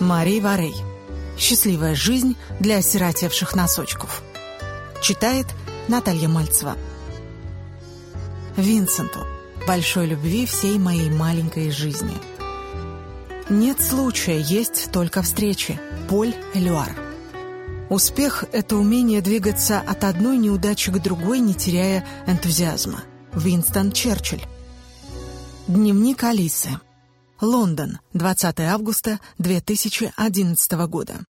Марии Варей. Счастливая жизнь для осиротевших носочков. Читает Наталья Мальцева. Винсенту. Большой любви всей моей маленькой жизни. Нет случая, есть только встречи. Поль Элюар. Успех — это умение двигаться от одной неудачи к другой, не теряя энтузиазма. Винстон Черчилль. Дневник Алисы. Лондон, 20 августа 2011 года.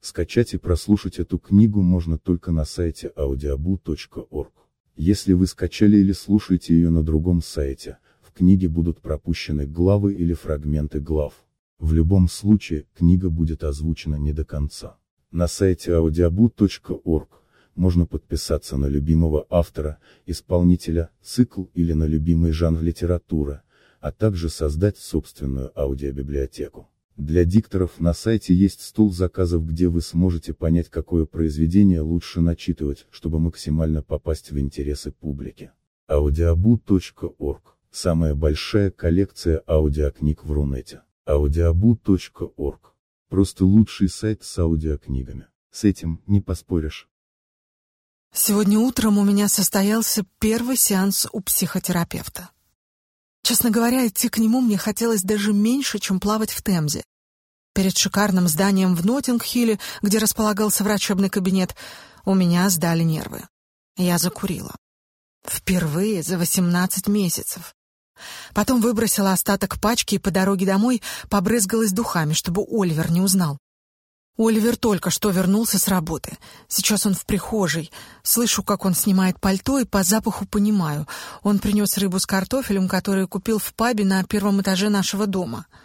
Скачать и прослушать эту книгу можно только на сайте audiobu.org. Если вы скачали или слушаете ее на другом сайте, в книге будут пропущены главы или фрагменты глав. В любом случае, книга будет озвучена не до конца. На сайте audiobook.org можно подписаться на любимого автора, исполнителя, цикл или на любимый жанр литературы, а также создать собственную аудиобиблиотеку. Для дикторов на сайте есть стол заказов, где вы сможете понять, какое произведение лучше начитывать, чтобы максимально попасть в интересы публики. audiobu.org – самая большая коллекция аудиокниг в Рунете. audiobu.org Просто лучший сайт с аудиокнигами. С этим не поспоришь. Сегодня утром у меня состоялся первый сеанс у психотерапевта. Честно говоря, идти к нему мне хотелось даже меньше, чем плавать в Темзе. Перед шикарным зданием в Ноттинг-Хилле, где располагался врачебный кабинет, у меня сдали нервы. Я закурила. Впервые за 18 месяцев. Потом выбросила остаток пачки и по дороге домой побрызгалась духами, чтобы Оливер не узнал. Оливер только что вернулся с работы. Сейчас он в прихожей. Слышу, как он снимает пальто, и по запаху понимаю. Он принес рыбу с картофелем, которую купил в пабе на первом этаже нашего дома. —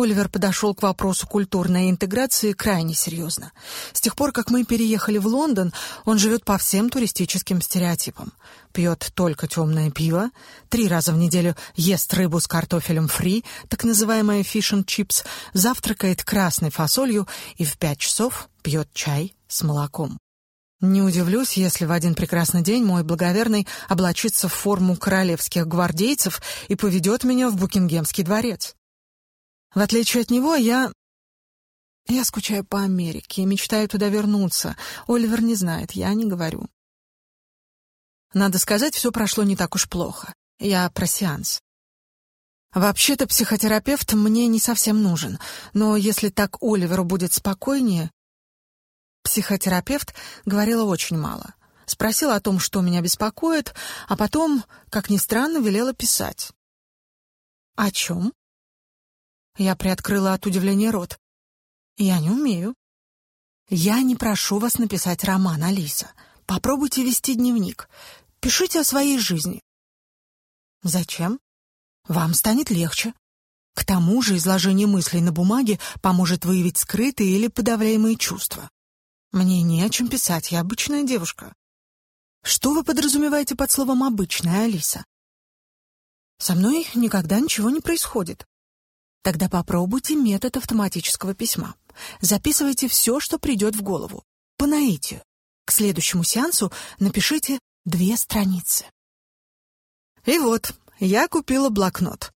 Оливер подошел к вопросу культурной интеграции крайне серьезно. С тех пор, как мы переехали в Лондон, он живет по всем туристическим стереотипам. Пьет только темное пиво, три раза в неделю ест рыбу с картофелем фри, так называемая фиш чипс, завтракает красной фасолью и в пять часов пьет чай с молоком. Не удивлюсь, если в один прекрасный день мой благоверный облачится в форму королевских гвардейцев и поведет меня в Букингемский дворец. В отличие от него, я... Я скучаю по Америке мечтаю туда вернуться. Оливер не знает, я не говорю. Надо сказать, все прошло не так уж плохо. Я про сеанс. Вообще-то психотерапевт мне не совсем нужен, но если так Оливеру будет спокойнее... Психотерапевт говорила очень мало. Спросила о том, что меня беспокоит, а потом, как ни странно, велела писать. «О чем?» Я приоткрыла от удивления рот. Я не умею. Я не прошу вас написать роман, Алиса. Попробуйте вести дневник. Пишите о своей жизни. Зачем? Вам станет легче. К тому же изложение мыслей на бумаге поможет выявить скрытые или подавляемые чувства. Мне не о чем писать, я обычная девушка. Что вы подразумеваете под словом «обычная», Алиса? Со мной никогда ничего не происходит. Тогда попробуйте метод автоматического письма. Записывайте все, что придет в голову. По наитию. К следующему сеансу напишите две страницы. И вот, я купила блокнот.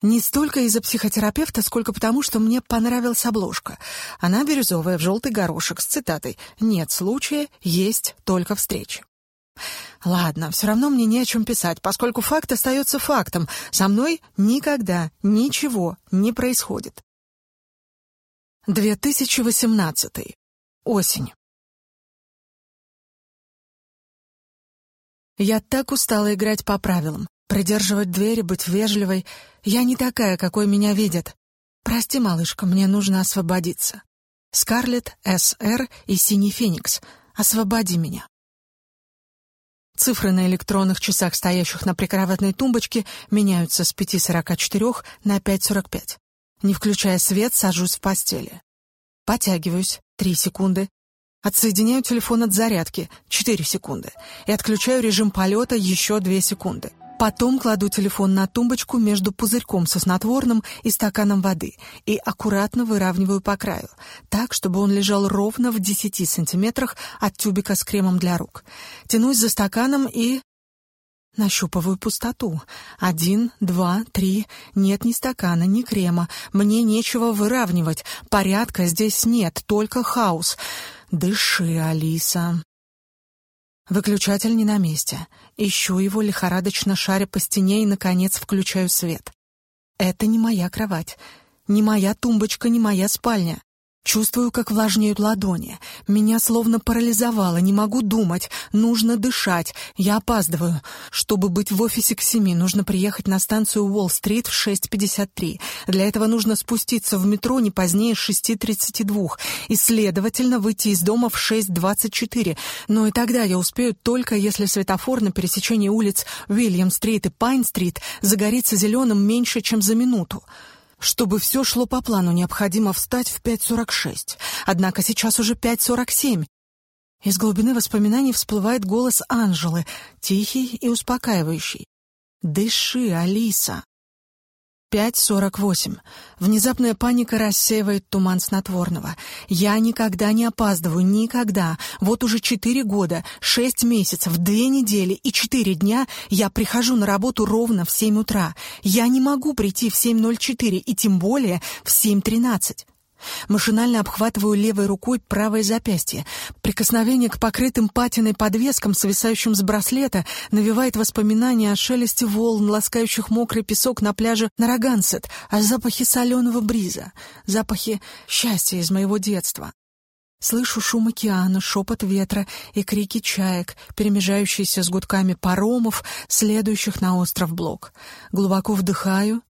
Не столько из-за психотерапевта, сколько потому, что мне понравилась обложка. Она бирюзовая, в желтый горошек, с цитатой «Нет случая, есть только встречи». Ладно, все равно мне не о чем писать, поскольку факт остается фактом. Со мной никогда ничего не происходит. 2018. Осень. Я так устала играть по правилам, придерживать двери, быть вежливой. Я не такая, какой меня видят. Прости, малышка, мне нужно освободиться. Скарлетт, С.Р. и Синий Феникс, освободи меня. Цифры на электронных часах, стоящих на прикроватной тумбочке, меняются с 5.44 на 5.45. Не включая свет, сажусь в постели. Потягиваюсь. 3 секунды. Отсоединяю телефон от зарядки. 4 секунды. И отключаю режим полета еще 2 секунды. Потом кладу телефон на тумбочку между пузырьком со снотворным и стаканом воды и аккуратно выравниваю по краю, так, чтобы он лежал ровно в 10 сантиметрах от тюбика с кремом для рук. Тянусь за стаканом и... Нащупываю пустоту. Один, два, три. Нет ни стакана, ни крема. Мне нечего выравнивать. Порядка здесь нет, только хаос. Дыши, Алиса. Выключатель не на месте. Ищу его, лихорадочно шаря по стене и, наконец, включаю свет. Это не моя кровать, не моя тумбочка, не моя спальня. Чувствую, как влажнеют ладони. Меня словно парализовало, не могу думать. Нужно дышать. Я опаздываю. Чтобы быть в офисе к семи, нужно приехать на станцию Уолл-стрит в 6.53. Для этого нужно спуститься в метро не позднее 6.32 и, следовательно, выйти из дома в 6.24. Но и тогда я успею только, если светофор на пересечении улиц Уильям-стрит и Пайн-стрит загорится зеленым меньше, чем за минуту. Чтобы все шло по плану, необходимо встать в 5.46. Однако сейчас уже 5.47. Из глубины воспоминаний всплывает голос Анжелы, тихий и успокаивающий. «Дыши, Алиса!» 5.48. Внезапная паника рассеивает туман снотворного. Я никогда не опаздываю, никогда. Вот уже четыре года, шесть месяцев, две недели и четыре дня я прихожу на работу ровно в семь утра. Я не могу прийти в 7.04 и тем более в 7.13. Машинально обхватываю левой рукой правое запястье. Прикосновение к покрытым патиной подвескам, свисающим с браслета, навевает воспоминания о шелесте волн, ласкающих мокрый песок на пляже Нарагансет, о запахе соленого бриза, запахе счастья из моего детства. Слышу шум океана, шепот ветра и крики чаек, перемежающиеся с гудками паромов, следующих на остров Блок. Глубоко вдыхаю,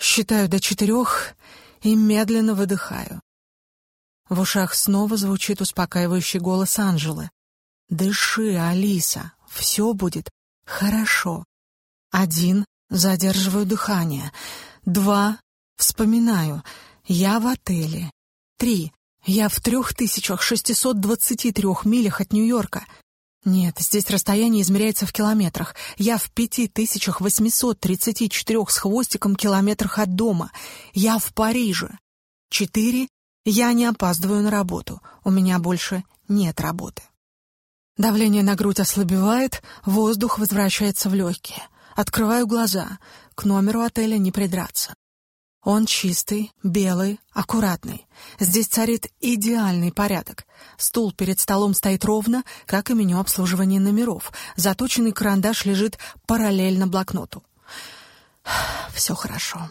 считаю до четырех и медленно выдыхаю. В ушах снова звучит успокаивающий голос Анжелы. «Дыши, Алиса, все будет хорошо». Один — задерживаю дыхание. Два — вспоминаю. Я в отеле. Три — я в трех тысячах шестисот двадцати трех милях от Нью-Йорка. Нет, здесь расстояние измеряется в километрах. Я в пяти тысячах восьмисот тридцати четырех с хвостиком километрах от дома. Я в Париже. Четыре. Я не опаздываю на работу. У меня больше нет работы. Давление на грудь ослабевает, воздух возвращается в легкие. Открываю глаза. К номеру отеля не придраться. Он чистый, белый, аккуратный. Здесь царит идеальный порядок. Стул перед столом стоит ровно, как и меню обслуживания номеров. Заточенный карандаш лежит параллельно блокноту. Все хорошо.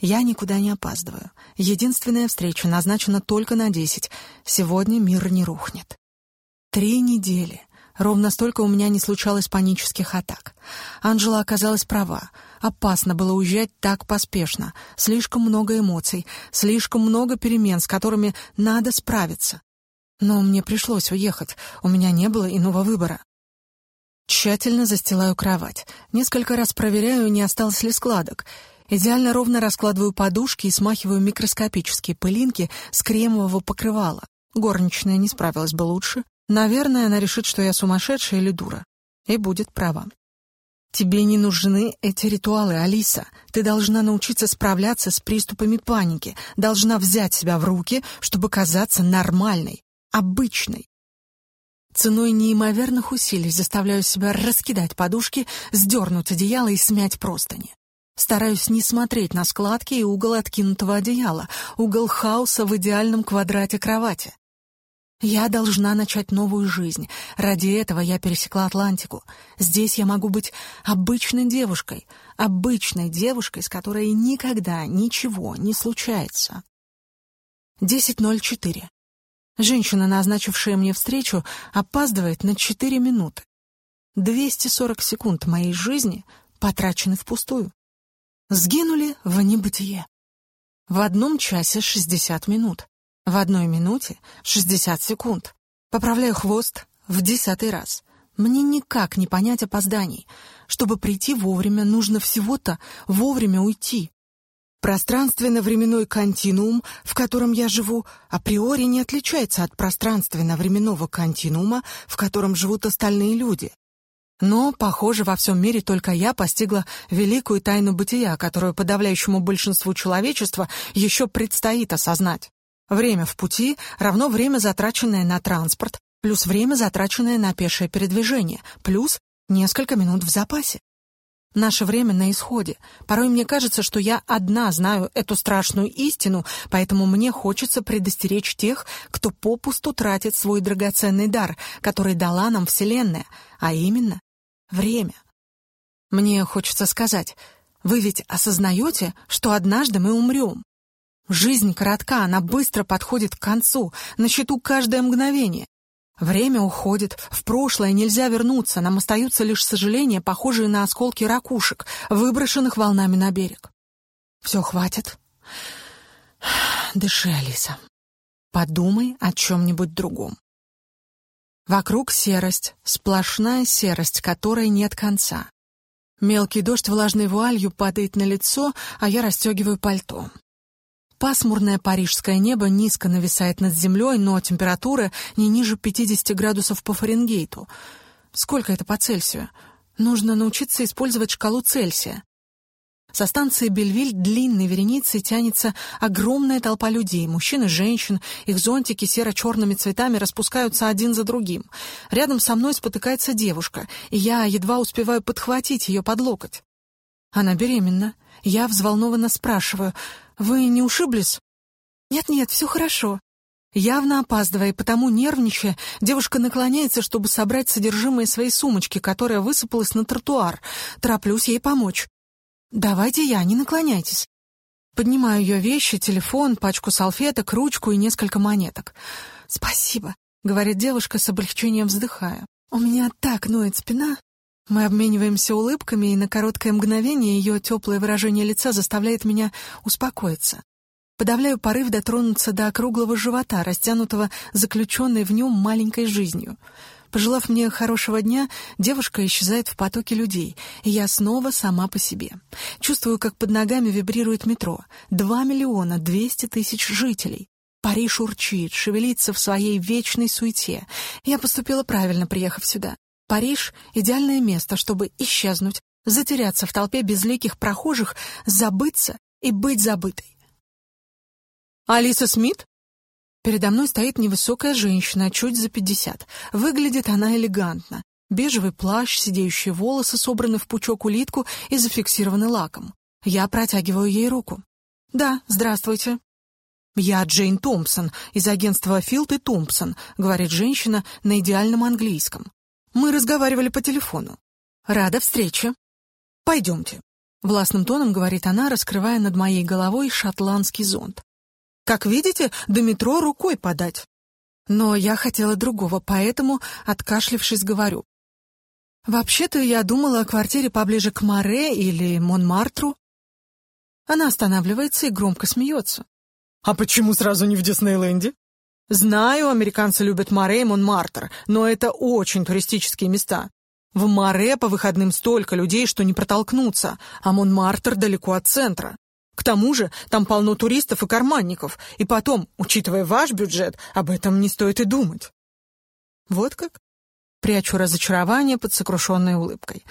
Я никуда не опаздываю. Единственная встреча назначена только на десять. Сегодня мир не рухнет. Три недели. Ровно столько у меня не случалось панических атак. Анжела оказалась права. Опасно было уезжать так поспешно. Слишком много эмоций, слишком много перемен, с которыми надо справиться. Но мне пришлось уехать, у меня не было иного выбора. Тщательно застилаю кровать. Несколько раз проверяю, не осталось ли складок. Идеально ровно раскладываю подушки и смахиваю микроскопические пылинки с кремового покрывала. Горничная не справилась бы лучше. Наверное, она решит, что я сумасшедшая или дура. И будет права. Тебе не нужны эти ритуалы, Алиса. Ты должна научиться справляться с приступами паники, должна взять себя в руки, чтобы казаться нормальной, обычной. Ценой неимоверных усилий заставляю себя раскидать подушки, сдернуть одеяло и смять простыни. Стараюсь не смотреть на складки и угол откинутого одеяла, угол хаоса в идеальном квадрате кровати. Я должна начать новую жизнь. Ради этого я пересекла Атлантику. Здесь я могу быть обычной девушкой, обычной девушкой, с которой никогда ничего не случается. 10.04. Женщина, назначившая мне встречу, опаздывает на 4 минуты. 240 секунд моей жизни потрачены впустую. Сгинули в небытие. В одном часе 60 минут. В одной минуте 60 секунд. Поправляю хвост в десятый раз. Мне никак не понять опозданий. Чтобы прийти вовремя, нужно всего-то вовремя уйти. Пространственно-временной континуум, в котором я живу, априори не отличается от пространственно-временного континуума, в котором живут остальные люди. Но, похоже, во всем мире только я постигла великую тайну бытия, которую подавляющему большинству человечества еще предстоит осознать. Время в пути равно время, затраченное на транспорт, плюс время, затраченное на пешее передвижение, плюс несколько минут в запасе. Наше время на исходе. Порой мне кажется, что я одна знаю эту страшную истину, поэтому мне хочется предостеречь тех, кто попусту тратит свой драгоценный дар, который дала нам Вселенная, а именно время. Мне хочется сказать, вы ведь осознаете, что однажды мы умрем? Жизнь коротка, она быстро подходит к концу, на счету каждое мгновение. Время уходит, в прошлое нельзя вернуться, нам остаются лишь сожаления, похожие на осколки ракушек, выброшенных волнами на берег. Все, хватит. Дыши, Алиса. Подумай о чем-нибудь другом. Вокруг серость, сплошная серость, которой нет конца. Мелкий дождь влажной вуалью падает на лицо, а я расстегиваю пальто. Пасмурное парижское небо низко нависает над землей, но температура не ниже 50 градусов по Фаренгейту. Сколько это по Цельсию? Нужно научиться использовать шкалу Цельсия. Со станции Бельвиль длинной вереницей тянется огромная толпа людей, мужчин и женщин, их зонтики серо-черными цветами распускаются один за другим. Рядом со мной спотыкается девушка, и я едва успеваю подхватить ее под локоть. Она беременна. Я взволнованно спрашиваю, «Вы не ушиблись?» «Нет-нет, все хорошо». Явно опаздывая потому нервничая, девушка наклоняется, чтобы собрать содержимое своей сумочки, которая высыпалась на тротуар. Тороплюсь ей помочь. «Давайте я, не наклоняйтесь». Поднимаю ее вещи, телефон, пачку салфеток, ручку и несколько монеток. «Спасибо», — говорит девушка с облегчением вздыхая. «У меня так ноет спина». Мы обмениваемся улыбками, и на короткое мгновение ее теплое выражение лица заставляет меня успокоиться. Подавляю порыв дотронуться до округлого живота, растянутого заключенной в нем маленькой жизнью. Пожелав мне хорошего дня, девушка исчезает в потоке людей, и я снова сама по себе. Чувствую, как под ногами вибрирует метро. Два миллиона двести тысяч жителей. Париж урчит, шевелится в своей вечной суете. Я поступила правильно, приехав сюда. Париж — идеальное место, чтобы исчезнуть, затеряться в толпе безликих прохожих, забыться и быть забытой. «Алиса Смит?» Передо мной стоит невысокая женщина, чуть за пятьдесят. Выглядит она элегантно. Бежевый плащ, сидеющие волосы собраны в пучок улитку и зафиксированы лаком. Я протягиваю ей руку. «Да, здравствуйте». «Я Джейн Томпсон из агентства Филд и Томпсон», — говорит женщина на идеальном английском. Мы разговаривали по телефону. Рада встрече. Пойдемте. Властным тоном говорит она, раскрывая над моей головой шотландский зонт. Как видите, до метро рукой подать. Но я хотела другого, поэтому, откашлившись, говорю. Вообще-то я думала о квартире поближе к Море или Монмартру. Она останавливается и громко смеется. А почему сразу не в Диснейленде? Знаю, американцы любят Море и Монмартр, но это очень туристические места. В Море по выходным столько людей, что не протолкнуться, а Монмартр далеко от центра. К тому же там полно туристов и карманников, и потом, учитывая ваш бюджет, об этом не стоит и думать. Вот как? Прячу разочарование под сокрушенной улыбкой.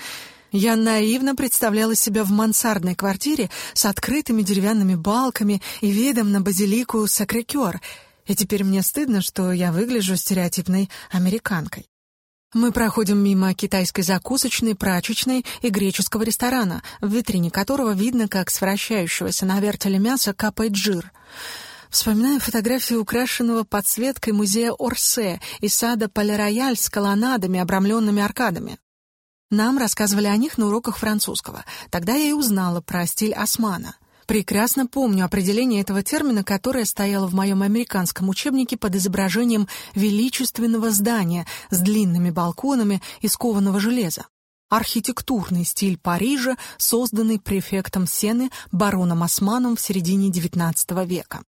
Я наивно представляла себя в мансардной квартире с открытыми деревянными балками и видом на базилику Сакрекер — и теперь мне стыдно, что я выгляжу стереотипной американкой. Мы проходим мимо китайской закусочной, прачечной и греческого ресторана, в витрине которого видно, как с вращающегося на вертеле мяса капает жир. Вспоминаю фотографию украшенного подсветкой музея Орсе и сада Пале-Рояль с колоннадами, обрамленными аркадами. Нам рассказывали о них на уроках французского. Тогда я и узнала про стиль османа. Прекрасно помню определение этого термина, которое стояло в моем американском учебнике под изображением величественного здания с длинными балконами из кованого железа. Архитектурный стиль Парижа, созданный префектом Сены бароном Османом в середине XIX века.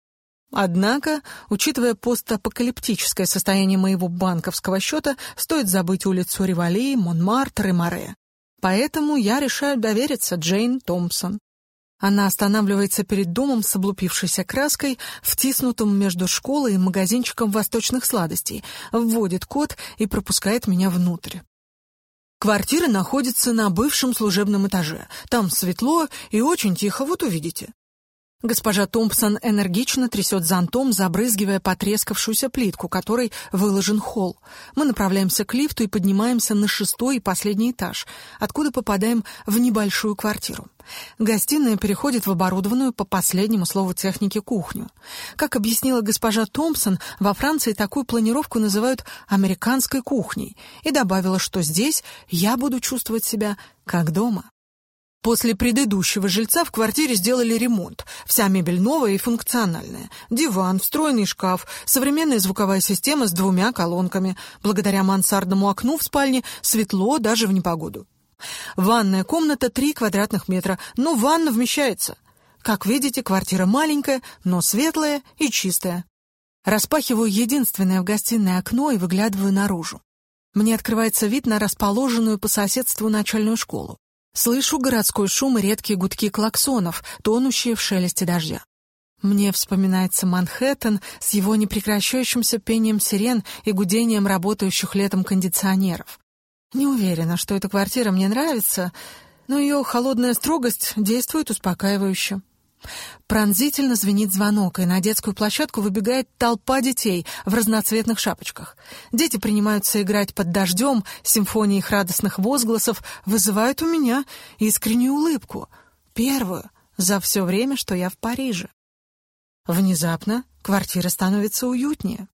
Однако, учитывая постапокалиптическое состояние моего банковского счета, стоит забыть улицу Ривали, Монмартр и Море. Поэтому я решаю довериться Джейн Томпсон. Она останавливается перед домом с облупившейся краской, втиснутым между школой и магазинчиком восточных сладостей, вводит код и пропускает меня внутрь. Квартира находится на бывшем служебном этаже. Там светло и очень тихо, вот увидите. Госпожа Томпсон энергично трясет зонтом, забрызгивая потрескавшуюся плитку, которой выложен холл. Мы направляемся к лифту и поднимаемся на шестой и последний этаж, откуда попадаем в небольшую квартиру. Гостиная переходит в оборудованную по последнему слову техники кухню. Как объяснила госпожа Томпсон, во Франции такую планировку называют «американской кухней» и добавила, что здесь я буду чувствовать себя как дома. После предыдущего жильца в квартире сделали ремонт. Вся мебель новая и функциональная. Диван, встроенный шкаф, современная звуковая система с двумя колонками. Благодаря мансардному окну в спальне светло даже в непогоду. Ванная комната 3 квадратных метра, но ванна вмещается. Как видите, квартира маленькая, но светлая и чистая. Распахиваю единственное в гостиной окно и выглядываю наружу. Мне открывается вид на расположенную по соседству начальную школу. Слышу городской шум и редкие гудки клаксонов, тонущие в шелесте дождя. Мне вспоминается Манхэттен с его непрекращающимся пением сирен и гудением работающих летом кондиционеров. Не уверена, что эта квартира мне нравится, но ее холодная строгость действует успокаивающе. Пронзительно звенит звонок, и на детскую площадку выбегает толпа детей в разноцветных шапочках. Дети принимаются играть под дождем, симфонии их радостных возгласов вызывают у меня искреннюю улыбку. Первую за все время, что я в Париже. Внезапно квартира становится уютнее.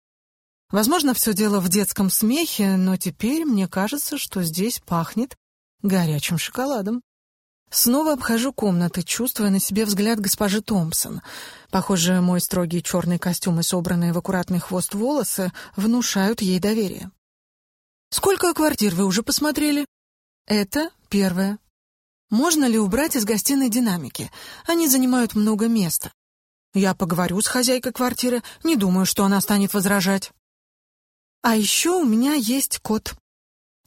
Возможно, все дело в детском смехе, но теперь мне кажется, что здесь пахнет горячим шоколадом. Снова обхожу комнаты, чувствуя на себе взгляд госпожи Томпсон. Похоже, мой строгий черный костюм и собранные в аккуратный хвост волосы внушают ей доверие. «Сколько квартир вы уже посмотрели?» «Это первое. Можно ли убрать из гостиной динамики? Они занимают много места. Я поговорю с хозяйкой квартиры, не думаю, что она станет возражать. А еще у меня есть кот.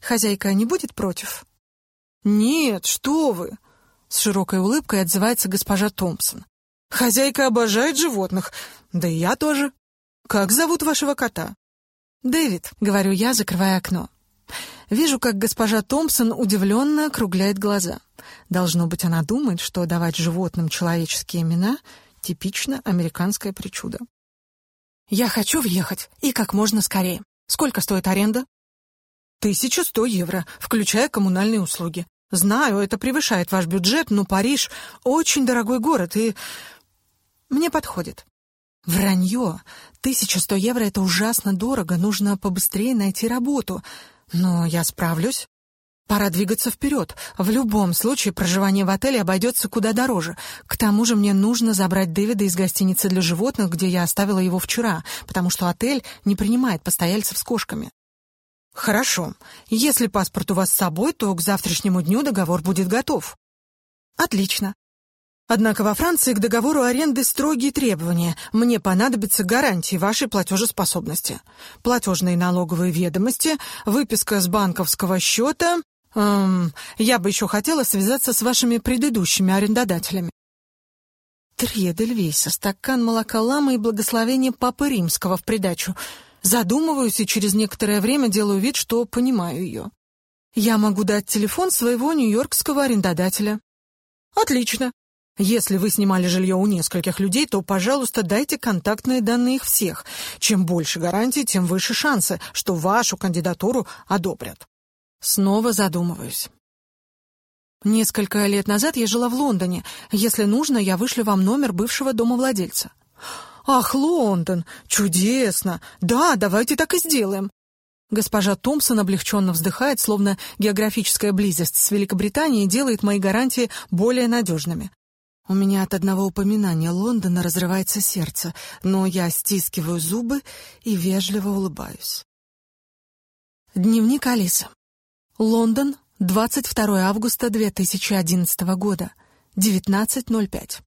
Хозяйка не будет против?» «Нет, что вы!» С широкой улыбкой отзывается госпожа Томпсон. «Хозяйка обожает животных, да и я тоже. Как зовут вашего кота?» «Дэвид», — говорю я, закрывая окно. Вижу, как госпожа Томпсон удивленно округляет глаза. Должно быть, она думает, что давать животным человеческие имена — типично американская причуда. «Я хочу въехать, и как можно скорее. Сколько стоит аренда?» «Тысяча сто евро, включая коммунальные услуги. Знаю, это превышает ваш бюджет, но Париж — очень дорогой город, и... Мне подходит. Вранье. 1100 евро — это ужасно дорого, нужно побыстрее найти работу. Но я справлюсь. Пора двигаться вперед. В любом случае проживание в отеле обойдется куда дороже. К тому же мне нужно забрать Дэвида из гостиницы для животных, где я оставила его вчера, потому что отель не принимает постояльцев с кошками. Хорошо. Если паспорт у вас с собой, то к завтрашнему дню договор будет готов. Отлично. Однако во Франции к договору аренды строгие требования. Мне понадобятся гарантии вашей платежеспособности. Платежные налоговые ведомости, выписка с банковского счета. Эм, я бы еще хотела связаться с вашими предыдущими арендодателями. Три Эдельвейса, стакан молока ламы и благословение Папы Римского в придачу — Задумываюсь и через некоторое время делаю вид, что понимаю ее. Я могу дать телефон своего нью-йоркского арендодателя. Отлично. Если вы снимали жилье у нескольких людей, то, пожалуйста, дайте контактные данные их всех. Чем больше гарантий, тем выше шансы, что вашу кандидатуру одобрят. Снова задумываюсь. Несколько лет назад я жила в Лондоне. Если нужно, я вышлю вам номер бывшего домовладельца. «Ах, Лондон! Чудесно! Да, давайте так и сделаем!» Госпожа Томпсон облегченно вздыхает, словно географическая близость с Великобританией делает мои гарантии более надежными. У меня от одного упоминания Лондона разрывается сердце, но я стискиваю зубы и вежливо улыбаюсь. Дневник Алисы. Лондон, 22 августа 2011 года, 19.05.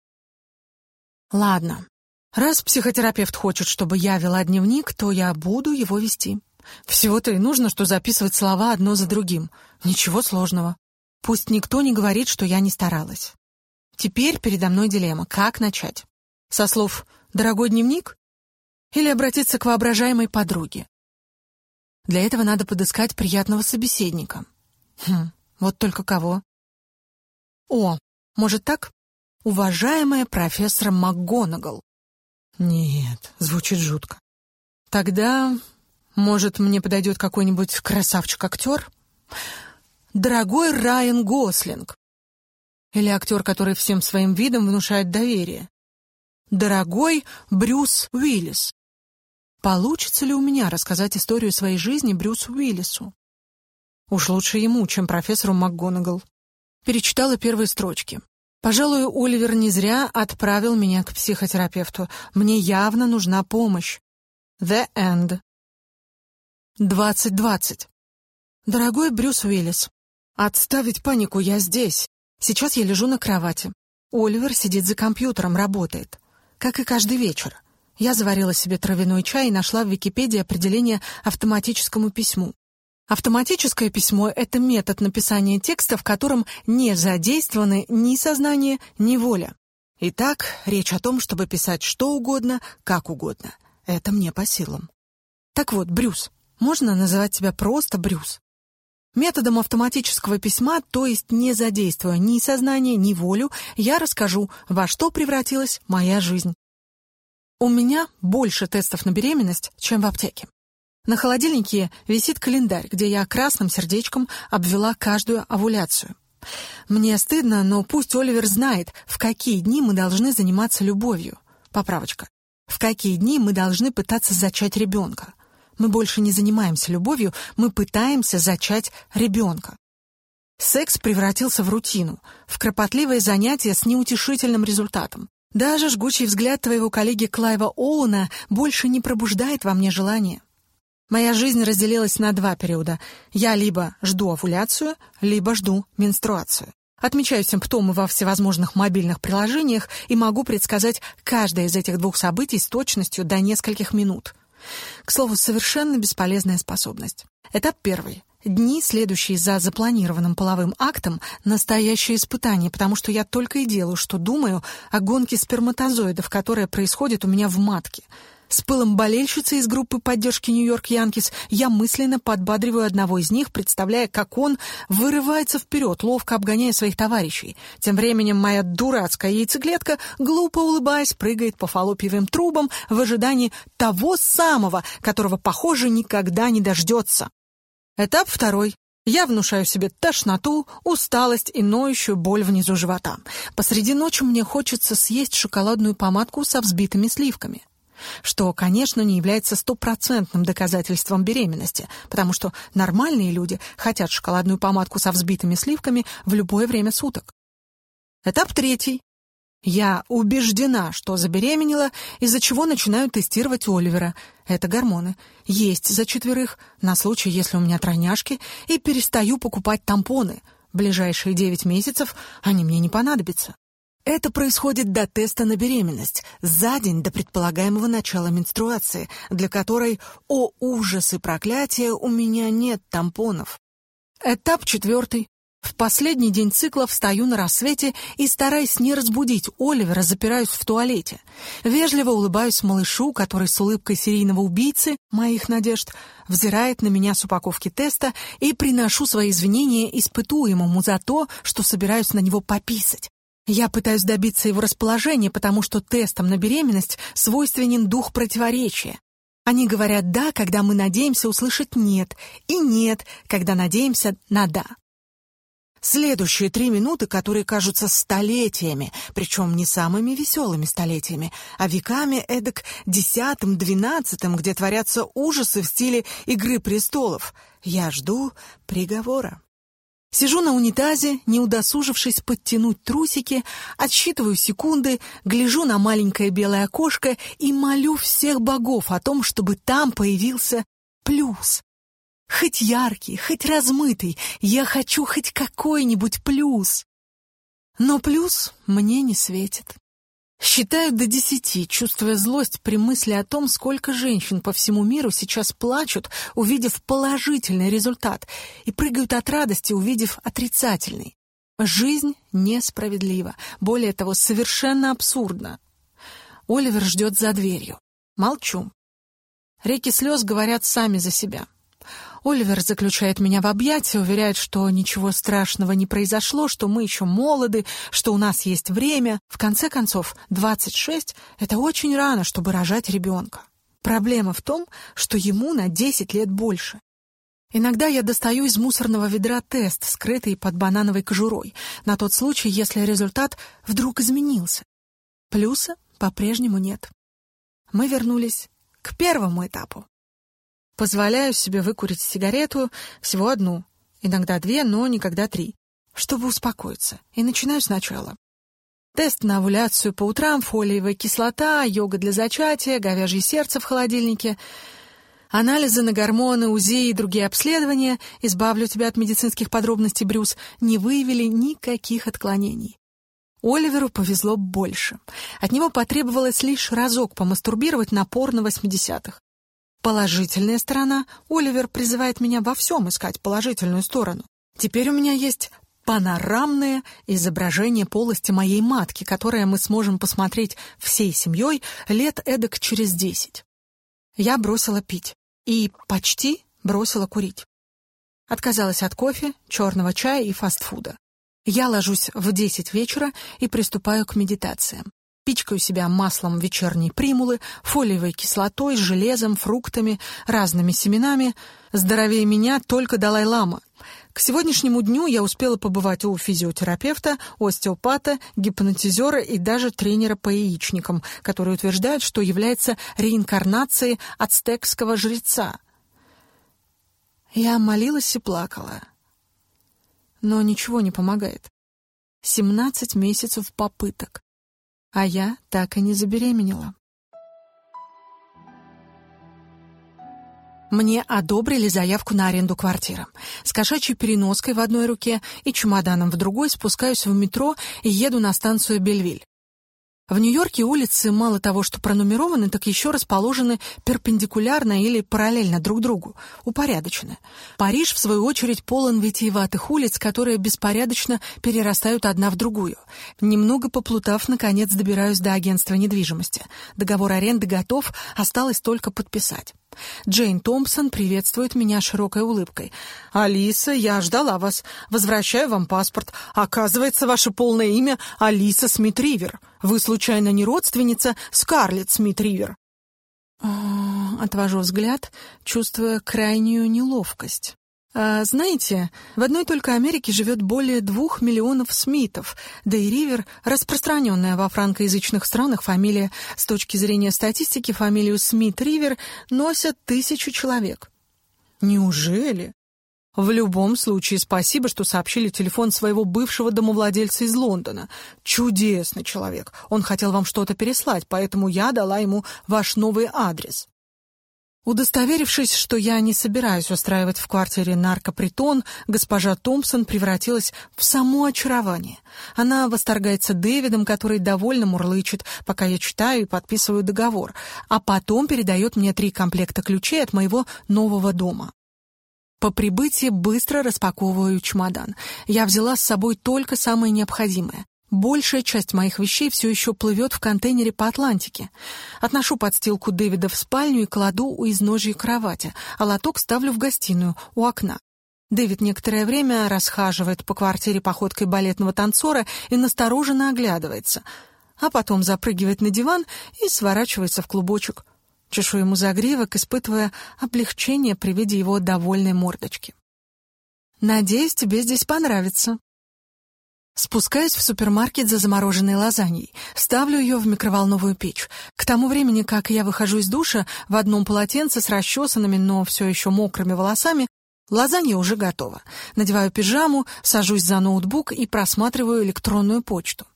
Ладно, Раз психотерапевт хочет, чтобы я вела дневник, то я буду его вести. Всего-то и нужно, что записывать слова одно за другим. Ничего сложного. Пусть никто не говорит, что я не старалась. Теперь передо мной дилемма. Как начать? Со слов «дорогой дневник» или обратиться к воображаемой подруге? Для этого надо подыскать приятного собеседника. Хм, вот только кого? О, может так? Уважаемая профессор МакГонагал. Нет, звучит жутко. Тогда, может, мне подойдет какой-нибудь красавчик-актер? Дорогой Райан Гослинг. Или актер, который всем своим видом внушает доверие. Дорогой Брюс Уиллис. Получится ли у меня рассказать историю своей жизни Брюсу Уиллису? Уж лучше ему, чем профессору МакГонагал. Перечитала первые строчки. Пожалуй, Оливер не зря отправил меня к психотерапевту. Мне явно нужна помощь. The End. 2020. Дорогой Брюс Уиллис, отставить панику, я здесь. Сейчас я лежу на кровати. Оливер сидит за компьютером, работает. Как и каждый вечер. Я заварила себе травяной чай и нашла в Википедии определение автоматическому письму. Автоматическое письмо — это метод написания текста, в котором не задействованы ни сознание, ни воля. Итак, речь о том, чтобы писать что угодно, как угодно. Это мне по силам. Так вот, Брюс, можно называть тебя просто Брюс. Методом автоматического письма, то есть не задействуя ни сознание, ни волю, я расскажу, во что превратилась моя жизнь. У меня больше тестов на беременность, чем в аптеке. На холодильнике висит календарь, где я красным сердечком обвела каждую овуляцию. Мне стыдно, но пусть Оливер знает, в какие дни мы должны заниматься любовью. Поправочка. В какие дни мы должны пытаться зачать ребенка. Мы больше не занимаемся любовью, мы пытаемся зачать ребенка. Секс превратился в рутину, в кропотливое занятие с неутешительным результатом. Даже жгучий взгляд твоего коллеги Клайва Оуна больше не пробуждает во мне желание. Моя жизнь разделилась на два периода. Я либо жду овуляцию, либо жду менструацию. Отмечаю симптомы во всевозможных мобильных приложениях и могу предсказать каждое из этих двух событий с точностью до нескольких минут. К слову, совершенно бесполезная способность. Этап первый. Дни, следующие за запланированным половым актом, настоящее испытание, потому что я только и делаю, что думаю о гонке сперматозоидов, которая происходит у меня в матке. С пылом болельщицы из группы поддержки Нью-Йорк Янкис я мысленно подбадриваю одного из них, представляя, как он вырывается вперед, ловко обгоняя своих товарищей. Тем временем моя дурацкая яйцеклетка, глупо улыбаясь, прыгает по фаллопиевым трубам в ожидании того самого, которого, похоже, никогда не дождется. Этап второй. Я внушаю себе тошноту, усталость и ноющую боль внизу живота. Посреди ночи мне хочется съесть шоколадную помадку со взбитыми сливками. Что, конечно, не является стопроцентным доказательством беременности, потому что нормальные люди хотят шоколадную помадку со взбитыми сливками в любое время суток. Этап третий. Я убеждена, что забеременела, из-за чего начинаю тестировать Оливера. Это гормоны. Есть за четверых, на случай, если у меня тройняшки, и перестаю покупать тампоны. ближайшие девять месяцев они мне не понадобятся. Это происходит до теста на беременность, за день до предполагаемого начала менструации, для которой, о ужас и проклятие, у меня нет тампонов. Этап четвертый. В последний день цикла встаю на рассвете и, стараясь не разбудить Оливера, запираюсь в туалете. Вежливо улыбаюсь малышу, который с улыбкой серийного убийцы, моих надежд, взирает на меня с упаковки теста и приношу свои извинения испытуемому за то, что собираюсь на него пописать. Я пытаюсь добиться его расположения, потому что тестам на беременность свойственен дух противоречия. Они говорят «да», когда мы надеемся услышать «нет», и «нет», когда надеемся на «да». Следующие три минуты, которые кажутся столетиями, причем не самыми веселыми столетиями, а веками эдак десятым-двенадцатым, где творятся ужасы в стиле «Игры престолов». Я жду приговора. Сижу на унитазе, не удосужившись подтянуть трусики, отсчитываю секунды, гляжу на маленькое белое окошко и молю всех богов о том, чтобы там появился плюс. Хоть яркий, хоть размытый, я хочу хоть какой-нибудь плюс. Но плюс мне не светит. Считаю до десяти, чувствуя злость при мысли о том, сколько женщин по всему миру сейчас плачут, увидев положительный результат, и прыгают от радости, увидев отрицательный. Жизнь несправедлива, более того, совершенно абсурдна. Оливер ждет за дверью. Молчу. Реки слез говорят сами за себя. Оливер заключает меня в объятия, уверяет, что ничего страшного не произошло, что мы еще молоды, что у нас есть время. В конце концов, 26 — это очень рано, чтобы рожать ребенка. Проблема в том, что ему на 10 лет больше. Иногда я достаю из мусорного ведра тест, скрытый под банановой кожурой, на тот случай, если результат вдруг изменился. Плюса по-прежнему нет. Мы вернулись к первому этапу. Позволяю себе выкурить сигарету, всего одну, иногда две, но никогда три, чтобы успокоиться, и начинаю сначала. Тест на овуляцию по утрам, фолиевая кислота, йога для зачатия, говяжье сердце в холодильнике, анализы на гормоны, УЗИ и другие обследования, избавлю тебя от медицинских подробностей, Брюс, не выявили никаких отклонений. Оливеру повезло больше. От него потребовалось лишь разок помастурбировать на порно 80-х. Положительная сторона. Оливер призывает меня во всем искать положительную сторону. Теперь у меня есть панорамное изображение полости моей матки, которое мы сможем посмотреть всей семьей лет эдак через десять. Я бросила пить и почти бросила курить. Отказалась от кофе, черного чая и фастфуда. Я ложусь в десять вечера и приступаю к медитациям пичкаю себя маслом вечерней примулы, фолиевой кислотой, железом, фруктами, разными семенами. Здоровее меня только Далай-лама. К сегодняшнему дню я успела побывать у физиотерапевта, остеопата, гипнотизера и даже тренера по яичникам, который утверждает, что является реинкарнацией ацтекского жреца. Я молилась и плакала. Но ничего не помогает. Семнадцать месяцев попыток а я так и не забеременела. Мне одобрили заявку на аренду квартиры. С кошачьей переноской в одной руке и чемоданом в другой спускаюсь в метро и еду на станцию Бельвиль. В Нью-Йорке улицы мало того, что пронумерованы, так еще расположены перпендикулярно или параллельно друг другу, упорядочены. Париж, в свою очередь, полон витиеватых улиц, которые беспорядочно перерастают одна в другую. Немного поплутав, наконец добираюсь до агентства недвижимости. Договор аренды готов, осталось только подписать. Джейн Томпсон приветствует меня широкой улыбкой. «Алиса, я ждала вас. Возвращаю вам паспорт. Оказывается, ваше полное имя Алиса Смит-Ривер. Вы, случайно, не родственница Скарлетт Смит-Ривер?» а, Отвожу взгляд, чувствуя крайнюю неловкость. А, знаете, в одной только Америке живет более двух миллионов смитов, да и Ривер — распространенная во франкоязычных странах фамилия. С точки зрения статистики, фамилию Смит-Ривер носят тысячу человек. Неужели? В любом случае, спасибо, что сообщили телефон своего бывшего домовладельца из Лондона. Чудесный человек. Он хотел вам что-то переслать, поэтому я дала ему ваш новый адрес. Удостоверившись, что я не собираюсь устраивать в квартире наркопритон, госпожа Томпсон превратилась в само очарование. Она восторгается Дэвидом, который довольно мурлычет, пока я читаю и подписываю договор, а потом передает мне три комплекта ключей от моего нового дома. По прибытии быстро распаковываю чемодан. Я взяла с собой только самое необходимое. Большая часть моих вещей все еще плывет в контейнере по Атлантике. Отношу подстилку Дэвида в спальню и кладу у изножья кровати, а лоток ставлю в гостиную, у окна. Дэвид некоторое время расхаживает по квартире походкой балетного танцора и настороженно оглядывается, а потом запрыгивает на диван и сворачивается в клубочек. Чешу ему загривок, испытывая облегчение при виде его довольной мордочки. «Надеюсь, тебе здесь понравится», Спускаюсь в супермаркет за замороженной лазаньей, ставлю ее в микроволновую печь. К тому времени, как я выхожу из душа в одном полотенце с расчесанными, но все еще мокрыми волосами, лазанья уже готова. Надеваю пижаму, сажусь за ноутбук и просматриваю электронную почту.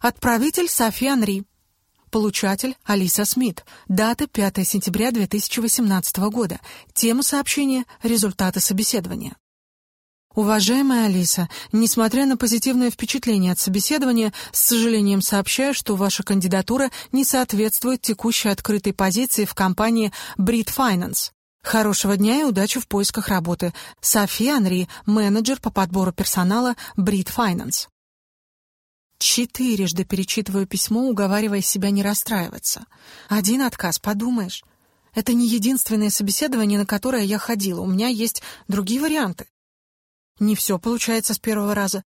Отправитель Софи Анри. Получатель Алиса Смит. Дата 5 сентября 2018 года. Тема сообщения «Результаты собеседования». Уважаемая Алиса, несмотря на позитивное впечатление от собеседования, с сожалением сообщаю, что ваша кандидатура не соответствует текущей открытой позиции в компании Brit Finance. Хорошего дня и удачи в поисках работы. София Анри, менеджер по подбору персонала Brit Finance. Четырежды перечитываю письмо, уговаривая себя не расстраиваться. Один отказ, подумаешь. Это не единственное собеседование, на которое я ходила. У меня есть другие варианты. Не все получается с первого раза.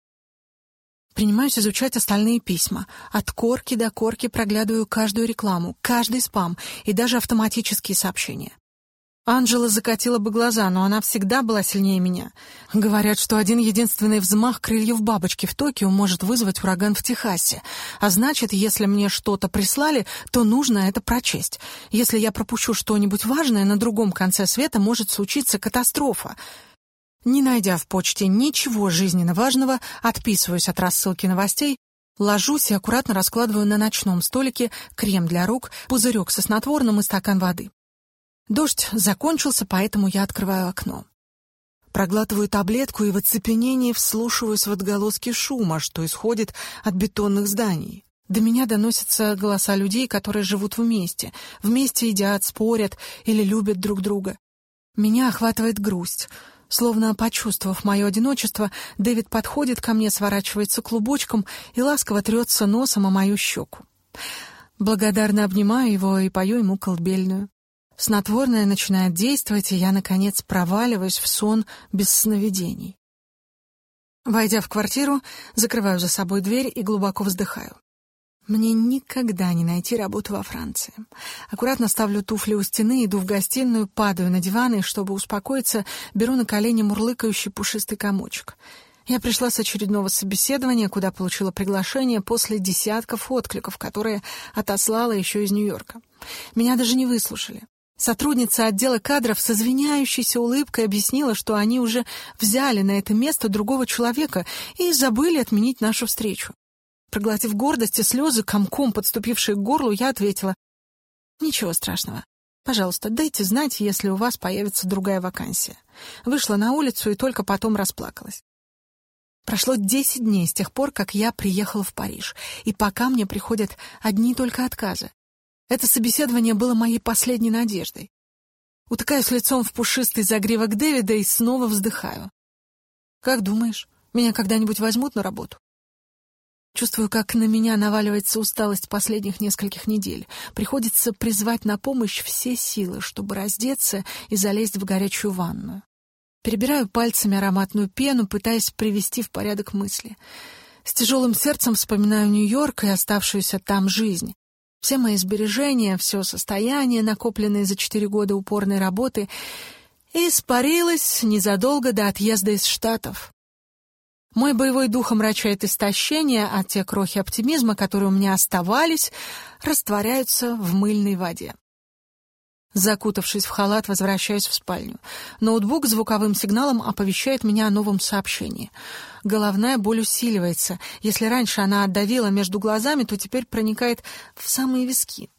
Принимаюсь изучать остальные письма. От корки до корки проглядываю каждую рекламу, каждый спам и даже автоматические сообщения. Анжела закатила бы глаза, но она всегда была сильнее меня. Говорят, что один единственный взмах крыльев бабочки в Токио может вызвать ураган в Техасе. А значит, если мне что-то прислали, то нужно это прочесть. Если я пропущу что-нибудь важное, на другом конце света может случиться катастрофа. Не найдя в почте ничего жизненно важного, отписываюсь от рассылки новостей, ложусь и аккуратно раскладываю на ночном столике крем для рук, пузырек со снотворным и стакан воды. Дождь закончился, поэтому я открываю окно. Проглатываю таблетку и в оцепенении вслушиваюсь в отголоски шума, что исходит от бетонных зданий. До меня доносятся голоса людей, которые живут вместе, вместе едят, спорят или любят друг друга. Меня охватывает грусть. Словно почувствовав мое одиночество, Дэвид подходит ко мне, сворачивается клубочком и ласково трется носом о мою щеку. Благодарно обнимаю его и пою ему колыбельную. Снотворное начинает действовать, и я, наконец, проваливаюсь в сон без сновидений. Войдя в квартиру, закрываю за собой дверь и глубоко вздыхаю. Мне никогда не найти работу во Франции. Аккуратно ставлю туфли у стены, иду в гостиную, падаю на диван и, чтобы успокоиться, беру на колени мурлыкающий пушистый комочек. Я пришла с очередного собеседования, куда получила приглашение после десятков откликов, которые отослала еще из Нью-Йорка. Меня даже не выслушали. Сотрудница отдела кадров с извиняющейся улыбкой объяснила, что они уже взяли на это место другого человека и забыли отменить нашу встречу. Проглотив гордость и слезы, комком подступившие к горлу, я ответила, «Ничего страшного. Пожалуйста, дайте знать, если у вас появится другая вакансия». Вышла на улицу и только потом расплакалась. Прошло десять дней с тех пор, как я приехала в Париж, и пока мне приходят одни только отказы. Это собеседование было моей последней надеждой. Утыкаюсь лицом в пушистый загривок Дэвида и снова вздыхаю. «Как думаешь, меня когда-нибудь возьмут на работу?» Чувствую, как на меня наваливается усталость последних нескольких недель. Приходится призвать на помощь все силы, чтобы раздеться и залезть в горячую ванну. Перебираю пальцами ароматную пену, пытаясь привести в порядок мысли. С тяжелым сердцем вспоминаю Нью-Йорк и оставшуюся там жизнь. Все мои сбережения, все состояние, накопленное за четыре года упорной работы, испарилось незадолго до отъезда из Штатов. Мой боевой дух омрачает истощение, а те крохи оптимизма, которые у меня оставались, растворяются в мыльной воде. Закутавшись в халат, возвращаюсь в спальню. Ноутбук звуковым сигналом оповещает меня о новом сообщении. Головная боль усиливается. Если раньше она отдавила между глазами, то теперь проникает в самые виски.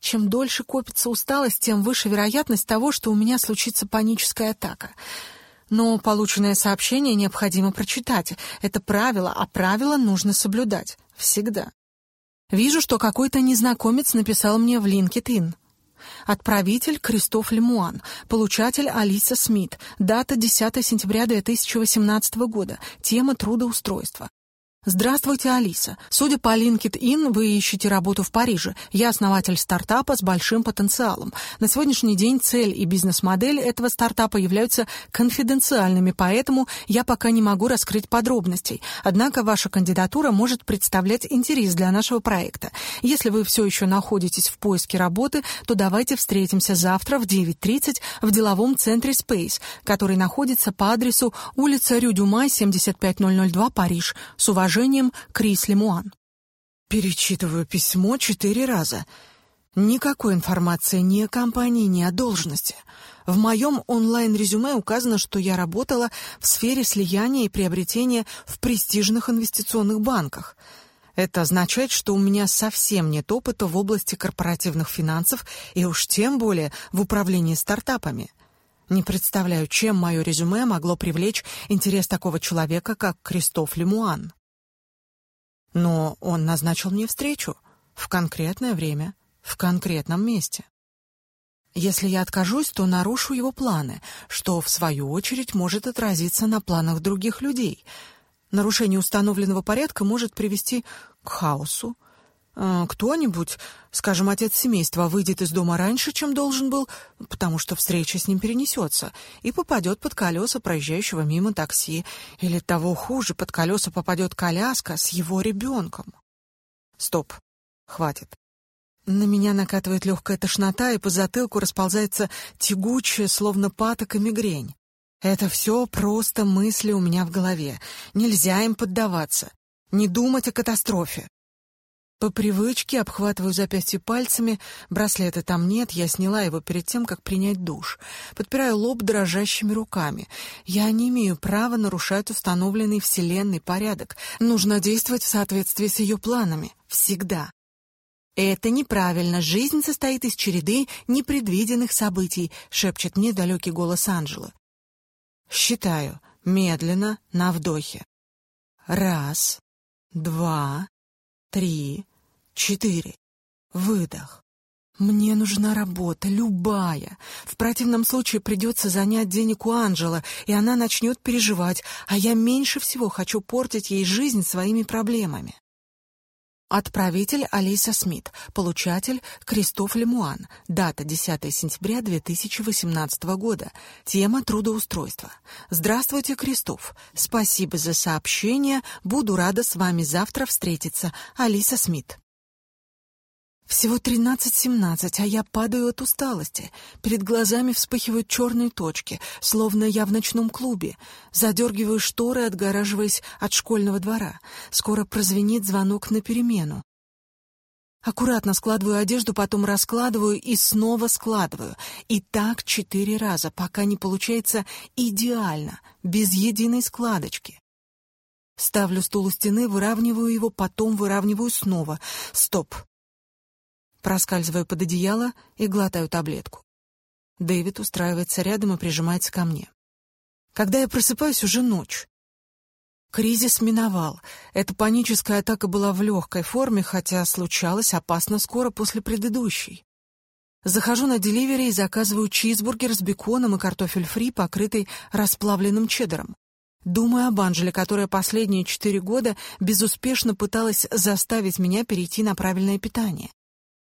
Чем дольше копится усталость, тем выше вероятность того, что у меня случится паническая атака. Но полученное сообщение необходимо прочитать. Это правило, а правила нужно соблюдать. Всегда. Вижу, что какой-то незнакомец написал мне в LinkedIn. Отправитель Кристоф Лемуан, получатель Алиса Смит, дата 10 сентября 2018 года, тема трудоустройства. Здравствуйте, Алиса. Судя по LinkedIn, вы ищете работу в Париже. Я основатель стартапа с большим потенциалом. На сегодняшний день цель и бизнес-модель этого стартапа являются конфиденциальными, поэтому я пока не могу раскрыть подробностей. Однако ваша кандидатура может представлять интерес для нашего проекта. Если вы все еще находитесь в поиске работы, то давайте встретимся завтра в 9.30 в деловом центре Space, который находится по адресу улица Рю-Дюмай, 75002, Париж. С уважением уважением, Крис Лемуан. Перечитываю письмо четыре раза. Никакой информации ни о компании, ни о должности. В моем онлайн-резюме указано, что я работала в сфере слияния и приобретения в престижных инвестиционных банках. Это означает, что у меня совсем нет опыта в области корпоративных финансов и уж тем более в управлении стартапами. Не представляю, чем мое резюме могло привлечь интерес такого человека, как Кристоф Лемуан. Но он назначил мне встречу в конкретное время, в конкретном месте. Если я откажусь, то нарушу его планы, что, в свою очередь, может отразиться на планах других людей. Нарушение установленного порядка может привести к хаосу. Э, кто-нибудь, скажем, отец семейства, выйдет из дома раньше, чем должен был, потому что встреча с ним перенесется, и попадет под колеса проезжающего мимо такси, или того хуже, под колеса попадет коляска с его ребенком. Стоп, хватит. На меня накатывает легкая тошнота, и по затылку расползается тягучая, словно патока, мигрень. Это все просто мысли у меня в голове. Нельзя им поддаваться. Не думать о катастрофе. По привычке обхватываю запястье пальцами, браслета там нет, я сняла его перед тем, как принять душ. Подпираю лоб дрожащими руками. Я не имею права нарушать установленный Вселенной порядок. Нужно действовать в соответствии с ее планами. Всегда. «Это неправильно. Жизнь состоит из череды непредвиденных событий», — шепчет мне далекий голос Анжелы. Считаю. Медленно, на вдохе. Раз, два, три, четыре. Выдох. Мне нужна работа, любая. В противном случае придется занять денег у Анжела, и она начнет переживать, а я меньше всего хочу портить ей жизнь своими проблемами. Отправитель Алиса Смит, получатель Кристоф Лемуан, дата 10 сентября 2018 года, тема трудоустройства. Здравствуйте, Кристоф. Спасибо за сообщение, буду рада с вами завтра встретиться. Алиса Смит. Всего 13-17, а я падаю от усталости. Перед глазами вспыхивают черные точки, словно я в ночном клубе. Задергиваю шторы, отгораживаясь от школьного двора. Скоро прозвенит звонок на перемену. Аккуратно складываю одежду, потом раскладываю и снова складываю. И так четыре раза, пока не получается идеально, без единой складочки. Ставлю стул у стены, выравниваю его, потом выравниваю снова. Стоп. Проскальзываю под одеяло и глотаю таблетку. Дэвид устраивается рядом и прижимается ко мне. Когда я просыпаюсь, уже ночь. Кризис миновал. Эта паническая атака была в легкой форме, хотя случалась опасно скоро после предыдущей. Захожу на деливери и заказываю чизбургер с беконом и картофель фри, покрытый расплавленным чеддером. Думаю об Анжеле, которая последние четыре года безуспешно пыталась заставить меня перейти на правильное питание.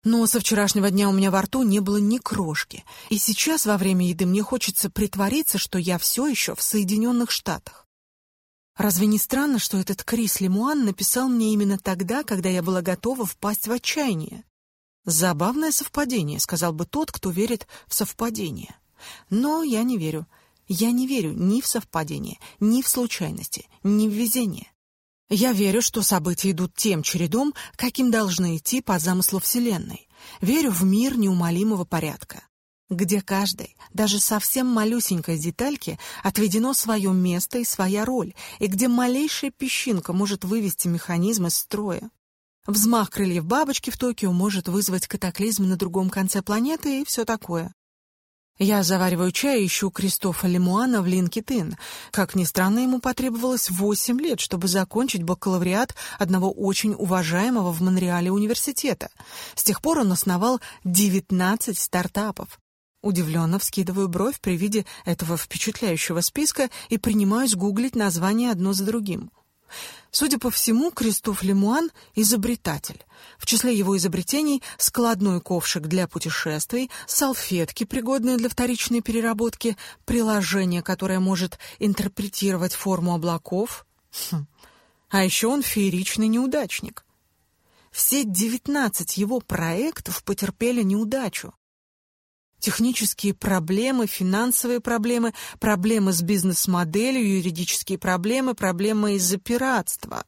Но со вчерашнего дня у меня во рту не было ни крошки, и сейчас во время еды мне хочется притвориться, что я все еще в Соединенных Штатах. Разве не странно, что этот Крис Лемуан написал мне именно тогда, когда я была готова впасть в отчаяние? Забавное совпадение, сказал бы тот, кто верит в совпадение. Но я не верю. Я не верю ни в совпадение, ни в случайности, ни в везение. Я верю, что события идут тем чередом, каким должны идти по замыслу Вселенной. Верю в мир неумолимого порядка, где каждой, даже совсем малюсенькой детальке отведено свое место и своя роль, и где малейшая песчинка может вывести механизм из строя. Взмах крыльев бабочки в Токио может вызвать катаклизм на другом конце планеты и все такое. Я завариваю чай и ищу Кристофа Лемуана в LinkedIn. Как ни странно, ему потребовалось восемь лет, чтобы закончить бакалавриат одного очень уважаемого в Монреале университета. С тех пор он основал 19 стартапов. Удивленно вскидываю бровь при виде этого впечатляющего списка и принимаюсь гуглить названия одно за другим. Судя по всему, Кристоф Лемуан — изобретатель. В числе его изобретений — складной ковшик для путешествий, салфетки, пригодные для вторичной переработки, приложение, которое может интерпретировать форму облаков. Хм. А еще он фееричный неудачник. Все девятнадцать его проектов потерпели неудачу. Технические проблемы, финансовые проблемы, проблемы с бизнес-моделью, юридические проблемы, проблемы из-за пиратства.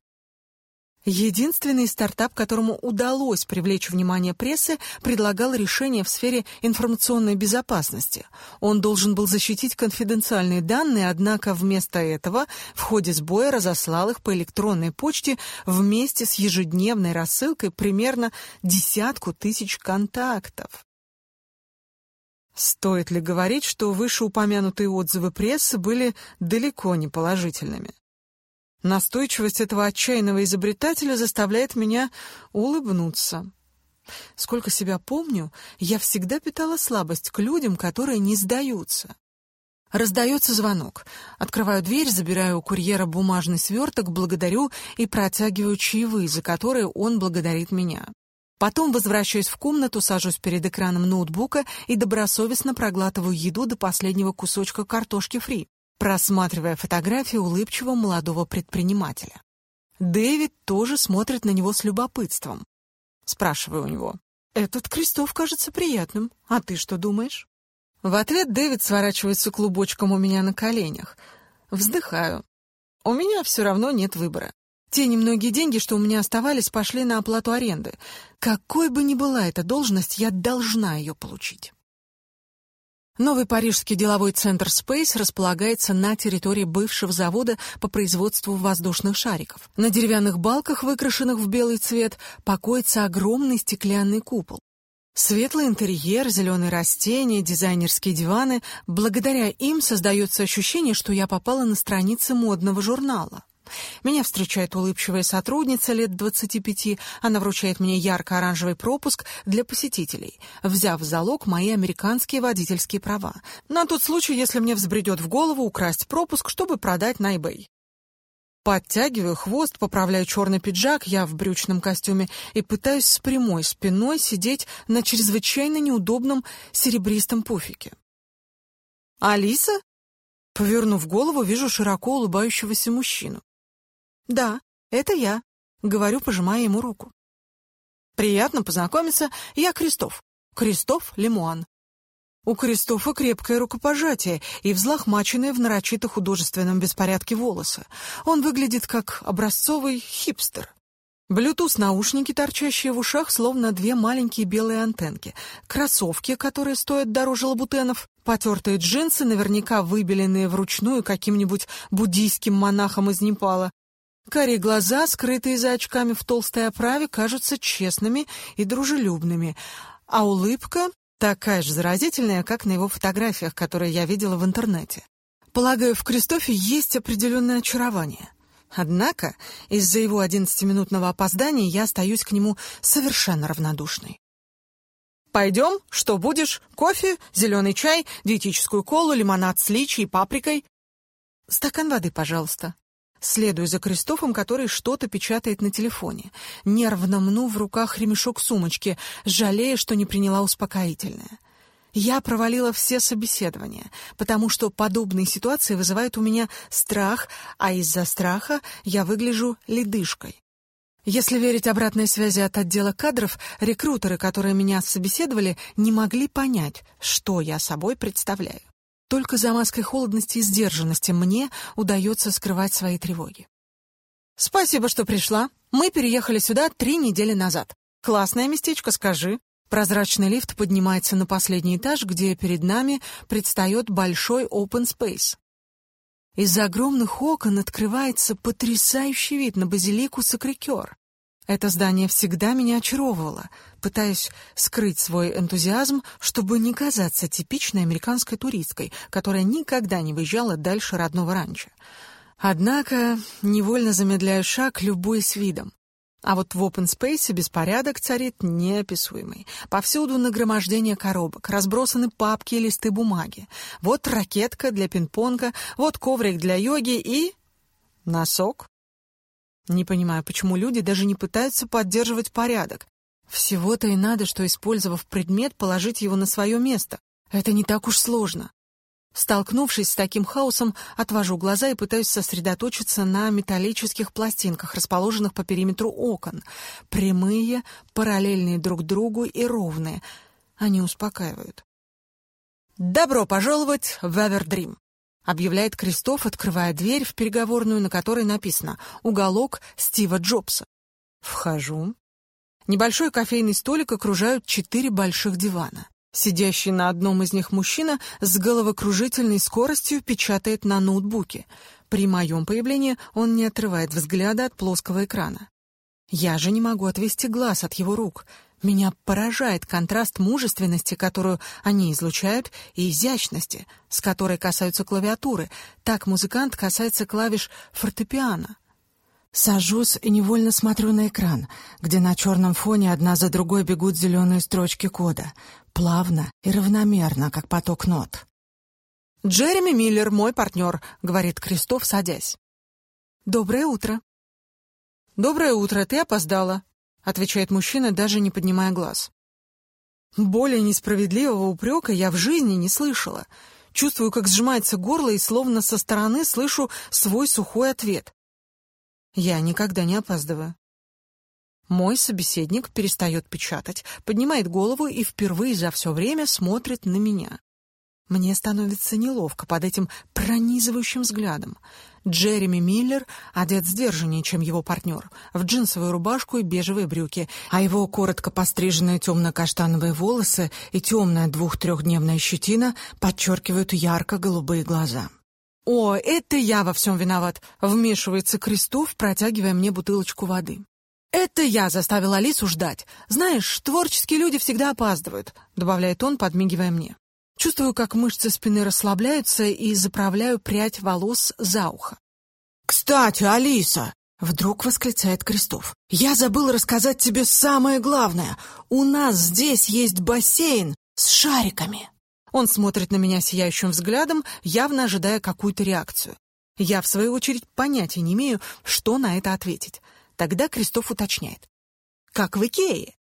Единственный стартап, которому удалось привлечь внимание прессы, предлагал решение в сфере информационной безопасности. Он должен был защитить конфиденциальные данные, однако вместо этого в ходе сбоя разослал их по электронной почте вместе с ежедневной рассылкой примерно десятку тысяч контактов. Стоит ли говорить, что вышеупомянутые отзывы прессы были далеко не положительными? Настойчивость этого отчаянного изобретателя заставляет меня улыбнуться. Сколько себя помню, я всегда питала слабость к людям, которые не сдаются. Раздается звонок. Открываю дверь, забираю у курьера бумажный сверток, благодарю и протягиваю чаевые, за которые он благодарит меня. Потом возвращаюсь в комнату, сажусь перед экраном ноутбука и добросовестно проглатываю еду до последнего кусочка картошки фри, просматривая фотографии улыбчивого молодого предпринимателя. Дэвид тоже смотрит на него с любопытством. Спрашиваю у него. «Этот Крестов кажется приятным. А ты что думаешь?» В ответ Дэвид сворачивается клубочком у меня на коленях. Вздыхаю. У меня все равно нет выбора. Те немногие деньги, что у меня оставались, пошли на оплату аренды. Какой бы ни была эта должность, я должна ее получить. Новый парижский деловой центр Space располагается на территории бывшего завода по производству воздушных шариков. На деревянных балках, выкрашенных в белый цвет, покоится огромный стеклянный купол. Светлый интерьер, зеленые растения, дизайнерские диваны. Благодаря им создается ощущение, что я попала на страницы модного журнала. Меня встречает улыбчивая сотрудница лет 25. Она вручает мне ярко-оранжевый пропуск для посетителей, взяв в залог мои американские водительские права. На тот случай, если мне взбредет в голову украсть пропуск, чтобы продать на eBay. Подтягиваю хвост, поправляю черный пиджак, я в брючном костюме, и пытаюсь с прямой спиной сидеть на чрезвычайно неудобном серебристом пуфике. «Алиса?» Повернув голову, вижу широко улыбающегося мужчину. «Да, это я», — говорю, пожимая ему руку. «Приятно познакомиться, я Крестов. Крестов Лемуан». У Кристофа крепкое рукопожатие и взлохмаченные в нарочито художественном беспорядке волосы. Он выглядит как образцовый хипстер. Блютуз-наушники, торчащие в ушах, словно две маленькие белые антенки. Кроссовки, которые стоят дороже лабутенов. Потертые джинсы, наверняка выбеленные вручную каким-нибудь буддийским монахом из Непала. Карие глаза, скрытые за очками в толстой оправе, кажутся честными и дружелюбными, а улыбка такая же заразительная, как на его фотографиях, которые я видела в интернете. Полагаю, в Кристофе есть определенное очарование. Однако из-за его одиннадцатиминутного опоздания я остаюсь к нему совершенно равнодушной. «Пойдем? Что будешь? Кофе? Зеленый чай? Диетическую колу? Лимонад с личией и паприкой?» «Стакан воды, пожалуйста», Следую за Кристофом, который что-то печатает на телефоне. Нервно мну в руках ремешок сумочки, жалея, что не приняла успокоительное. Я провалила все собеседования, потому что подобные ситуации вызывают у меня страх, а из-за страха я выгляжу ледышкой. Если верить обратной связи от отдела кадров, рекрутеры, которые меня собеседовали, не могли понять, что я собой представляю. Только за маской холодности и сдержанности мне удается скрывать свои тревоги. «Спасибо, что пришла. Мы переехали сюда три недели назад. Классное местечко, скажи». Прозрачный лифт поднимается на последний этаж, где перед нами предстает большой open space. Из-за огромных окон открывается потрясающий вид на базилику Сакрикер. Это здание всегда меня очаровывало, пытаясь скрыть свой энтузиазм, чтобы не казаться типичной американской туристкой, которая никогда не выезжала дальше родного ранчо. Однако невольно замедляю шаг, любуясь видом. А вот в open space беспорядок царит неописуемый. Повсюду нагромождение коробок, разбросаны папки и листы бумаги. Вот ракетка для пинг-понга, вот коврик для йоги и... носок. Не понимаю, почему люди даже не пытаются поддерживать порядок. Всего-то и надо, что, использовав предмет, положить его на свое место. Это не так уж сложно. Столкнувшись с таким хаосом, отвожу глаза и пытаюсь сосредоточиться на металлических пластинках, расположенных по периметру окон. Прямые, параллельные друг другу и ровные. Они успокаивают. «Добро пожаловать в Эвердрим!» — объявляет Кристоф, открывая дверь в переговорную, на которой написано «Уголок Стива Джобса». Вхожу. Небольшой кофейный столик окружают четыре больших дивана. Сидящий на одном из них мужчина с головокружительной скоростью печатает на ноутбуке. При моем появлении он не отрывает взгляда от плоского экрана. Я же не могу отвести глаз от его рук — меня поражает контраст мужественности, которую они излучают, и изящности, с которой касаются клавиатуры. Так музыкант касается клавиш фортепиано. Сажусь и невольно смотрю на экран, где на черном фоне одна за другой бегут зеленые строчки кода, плавно и равномерно, как поток нот. «Джереми Миллер, мой партнер», — говорит Кристоф, садясь. «Доброе утро». «Доброе утро, ты опоздала». — отвечает мужчина, даже не поднимая глаз. Более несправедливого упрека я в жизни не слышала. Чувствую, как сжимается горло, и словно со стороны слышу свой сухой ответ. Я никогда не опаздываю. Мой собеседник перестает печатать, поднимает голову и впервые за все время смотрит на меня. Мне становится неловко под этим пронизывающим взглядом. Джереми Миллер одет сдержаннее, чем его партнер, в джинсовую рубашку и бежевые брюки, а его коротко постриженные темно-каштановые волосы и темная двух-трехдневная щетина подчеркивают ярко-голубые глаза. «О, это я во всем виноват!» — вмешивается Крестов, протягивая мне бутылочку воды. «Это я заставил Алису ждать. Знаешь, творческие люди всегда опаздывают», — добавляет он, подмигивая мне. Чувствую, как мышцы спины расслабляются и заправляю прядь волос за ухо. «Кстати, Алиса!» — вдруг восклицает Крестов. «Я забыл рассказать тебе самое главное. У нас здесь есть бассейн с шариками!» Он смотрит на меня сияющим взглядом, явно ожидая какую-то реакцию. Я, в свою очередь, понятия не имею, что на это ответить. Тогда Крестов уточняет. «Как в Икее?»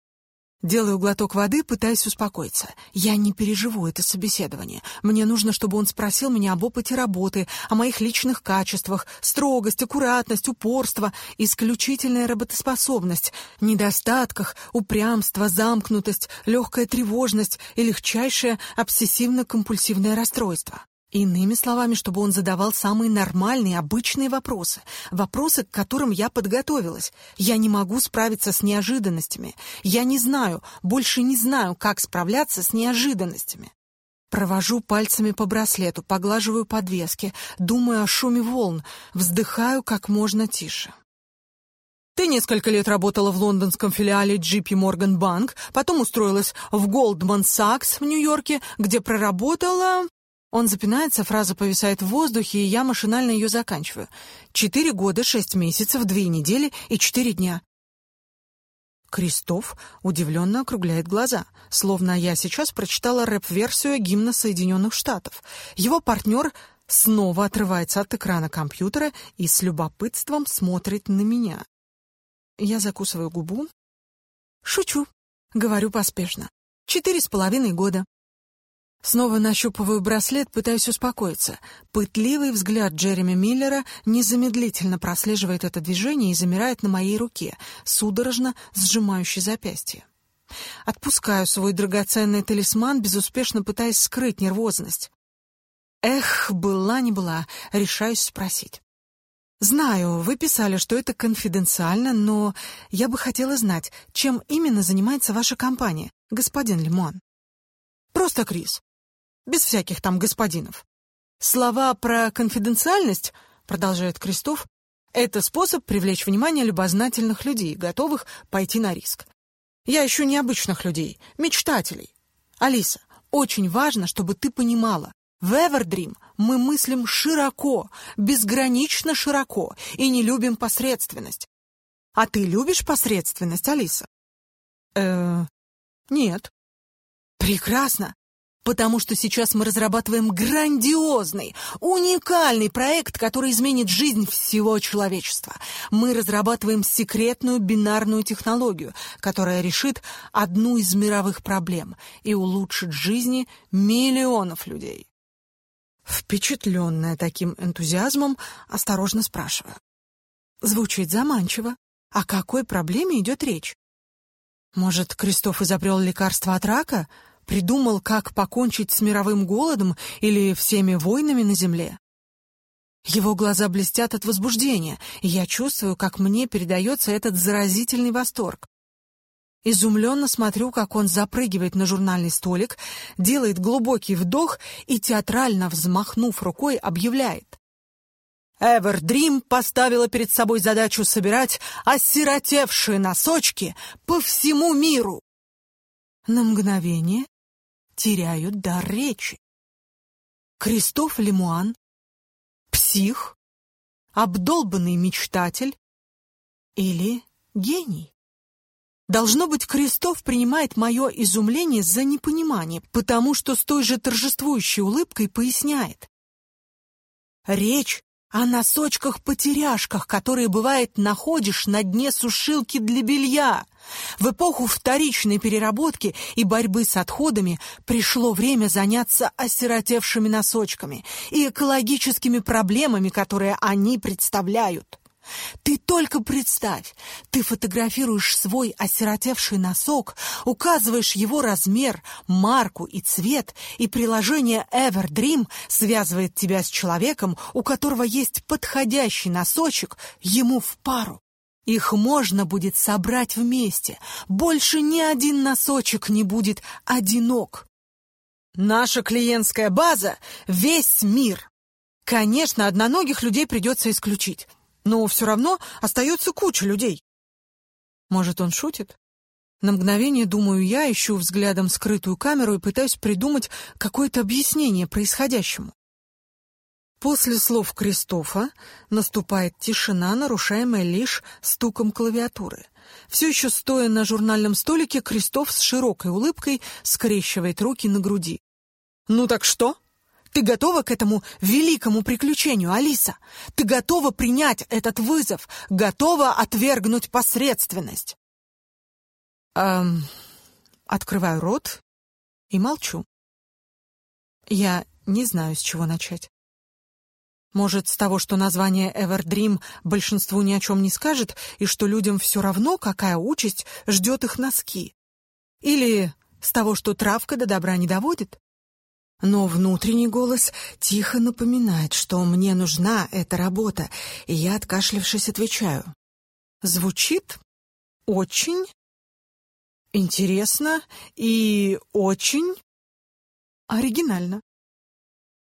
Делаю глоток воды, пытаясь успокоиться. Я не переживу это собеседование. Мне нужно, чтобы он спросил меня об опыте работы, о моих личных качествах, строгость, аккуратность, упорство, исключительная работоспособность, недостатках, упрямство, замкнутость, легкая тревожность и легчайшее обсессивно-компульсивное расстройство. Иными словами, чтобы он задавал самые нормальные, обычные вопросы. Вопросы, к которым я подготовилась. Я не могу справиться с неожиданностями. Я не знаю, больше не знаю, как справляться с неожиданностями. Провожу пальцами по браслету, поглаживаю подвески, думаю о шуме волн, вздыхаю как можно тише. Ты несколько лет работала в лондонском филиале JP Morgan Bank, потом устроилась в Goldman Sachs в Нью-Йорке, где проработала... Он запинается, фраза повисает в воздухе, и я машинально ее заканчиваю. Четыре года, шесть месяцев, две недели и четыре дня. Крестов удивленно округляет глаза, словно я сейчас прочитала рэп-версию гимна Соединенных Штатов. Его партнер снова отрывается от экрана компьютера и с любопытством смотрит на меня. Я закусываю губу. Шучу. Говорю поспешно. Четыре с половиной года. Снова нащупываю браслет, пытаюсь успокоиться. Пытливый взгляд Джереми Миллера незамедлительно прослеживает это движение и замирает на моей руке, судорожно сжимающей запястье. Отпускаю свой драгоценный талисман, безуспешно пытаясь скрыть нервозность. Эх, была не была, решаюсь спросить. Знаю, вы писали, что это конфиденциально, но я бы хотела знать, чем именно занимается ваша компания, господин Лимон. Просто Крис без всяких там господинов. Слова про конфиденциальность, продолжает Крестов, это способ привлечь внимание любознательных людей, готовых пойти на риск. Я ищу необычных людей, мечтателей. Алиса, очень важно, чтобы ты понимала, в Эвердрим мы мыслим широко, безгранично широко и не любим посредственность. А ты любишь посредственность, Алиса? Э, нет. Прекрасно потому что сейчас мы разрабатываем грандиозный, уникальный проект, который изменит жизнь всего человечества. Мы разрабатываем секретную бинарную технологию, которая решит одну из мировых проблем и улучшит жизни миллионов людей. Впечатленная таким энтузиазмом, осторожно спрашиваю. Звучит заманчиво. О какой проблеме идет речь? Может, Крестов изобрел лекарство от рака — Придумал, как покончить с мировым голодом или всеми войнами на земле? Его глаза блестят от возбуждения, и я чувствую, как мне передается этот заразительный восторг. Изумленно смотрю, как он запрыгивает на журнальный столик, делает глубокий вдох и, театрально взмахнув рукой, объявляет. Эвердрим поставила перед собой задачу собирать осиротевшие носочки по всему миру. На мгновение теряют дар речи. Кристоф Лемуан, псих, обдолбанный мечтатель или гений? Должно быть, Крестов принимает мое изумление за непонимание, потому что с той же торжествующей улыбкой поясняет. Речь о носочках-потеряшках, которые, бывает, находишь на дне сушилки для белья. В эпоху вторичной переработки и борьбы с отходами пришло время заняться осиротевшими носочками и экологическими проблемами, которые они представляют. Ты только представь, ты фотографируешь свой осиротевший носок, указываешь его размер, марку и цвет, и приложение Everdream связывает тебя с человеком, у которого есть подходящий носочек ему в пару. Их можно будет собрать вместе. Больше ни один носочек не будет одинок. Наша клиентская база — весь мир. Конечно, одноногих людей придется исключить. Но все равно остается куча людей. Может, он шутит? На мгновение, думаю я, ищу взглядом скрытую камеру и пытаюсь придумать какое-то объяснение происходящему. После слов Кристофа наступает тишина, нарушаемая лишь стуком клавиатуры. Все еще стоя на журнальном столике, Кристоф с широкой улыбкой скрещивает руки на груди. «Ну так что?» Ты готова к этому великому приключению, Алиса? Ты готова принять этот вызов? Готова отвергнуть посредственность? Эм, открываю рот и молчу. Я не знаю, с чего начать. Может, с того, что название Everdream большинству ни о чем не скажет, и что людям все равно, какая участь ждет их носки? Или с того, что травка до добра не доводит? Но внутренний голос тихо напоминает, что мне нужна эта работа, и я, откашлившись, отвечаю. Звучит очень интересно и очень оригинально.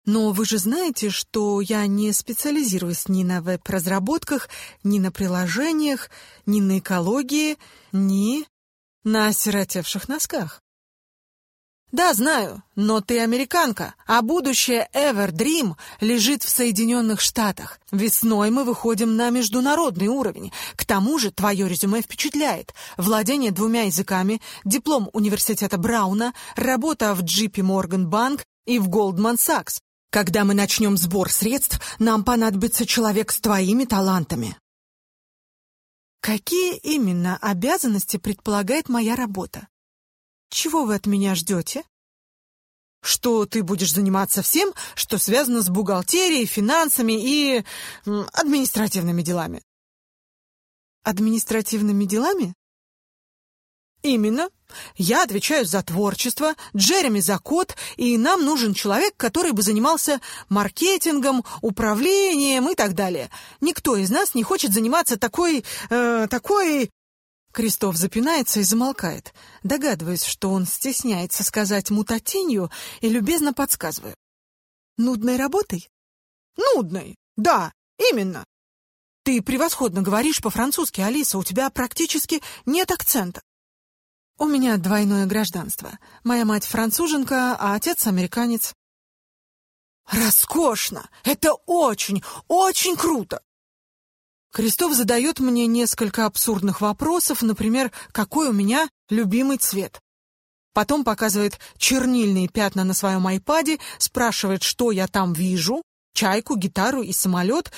Но вы же знаете, что я не специализируюсь ни на веб-разработках, ни на приложениях, ни на экологии, ни на осиротевших носках. «Да, знаю, но ты американка, а будущее Everdream лежит в Соединенных Штатах. Весной мы выходим на международный уровень. К тому же твое резюме впечатляет. Владение двумя языками, диплом университета Брауна, работа в JP Morgan Bank и в Goldman Sachs. Когда мы начнем сбор средств, нам понадобится человек с твоими талантами». Какие именно обязанности предполагает моя работа? Чего вы от меня ждете? Что ты будешь заниматься всем, что связано с бухгалтерией, финансами и административными делами. Административными делами? Именно. Я отвечаю за творчество, Джереми за код, и нам нужен человек, который бы занимался маркетингом, управлением и так далее. Никто из нас не хочет заниматься такой... Э, такой... Крестов запинается и замолкает. Догадываюсь, что он стесняется сказать мутатенью и любезно подсказываю. «Нудной работой?» «Нудной, да, именно. Ты превосходно говоришь по-французски, Алиса, у тебя практически нет акцента». «У меня двойное гражданство. Моя мать француженка, а отец американец». «Роскошно! Это очень, очень круто! Крестов задает мне несколько абсурдных вопросов, например, какой у меня любимый цвет. Потом показывает чернильные пятна на своем айпаде, спрашивает, что я там вижу, чайку, гитару и самолет,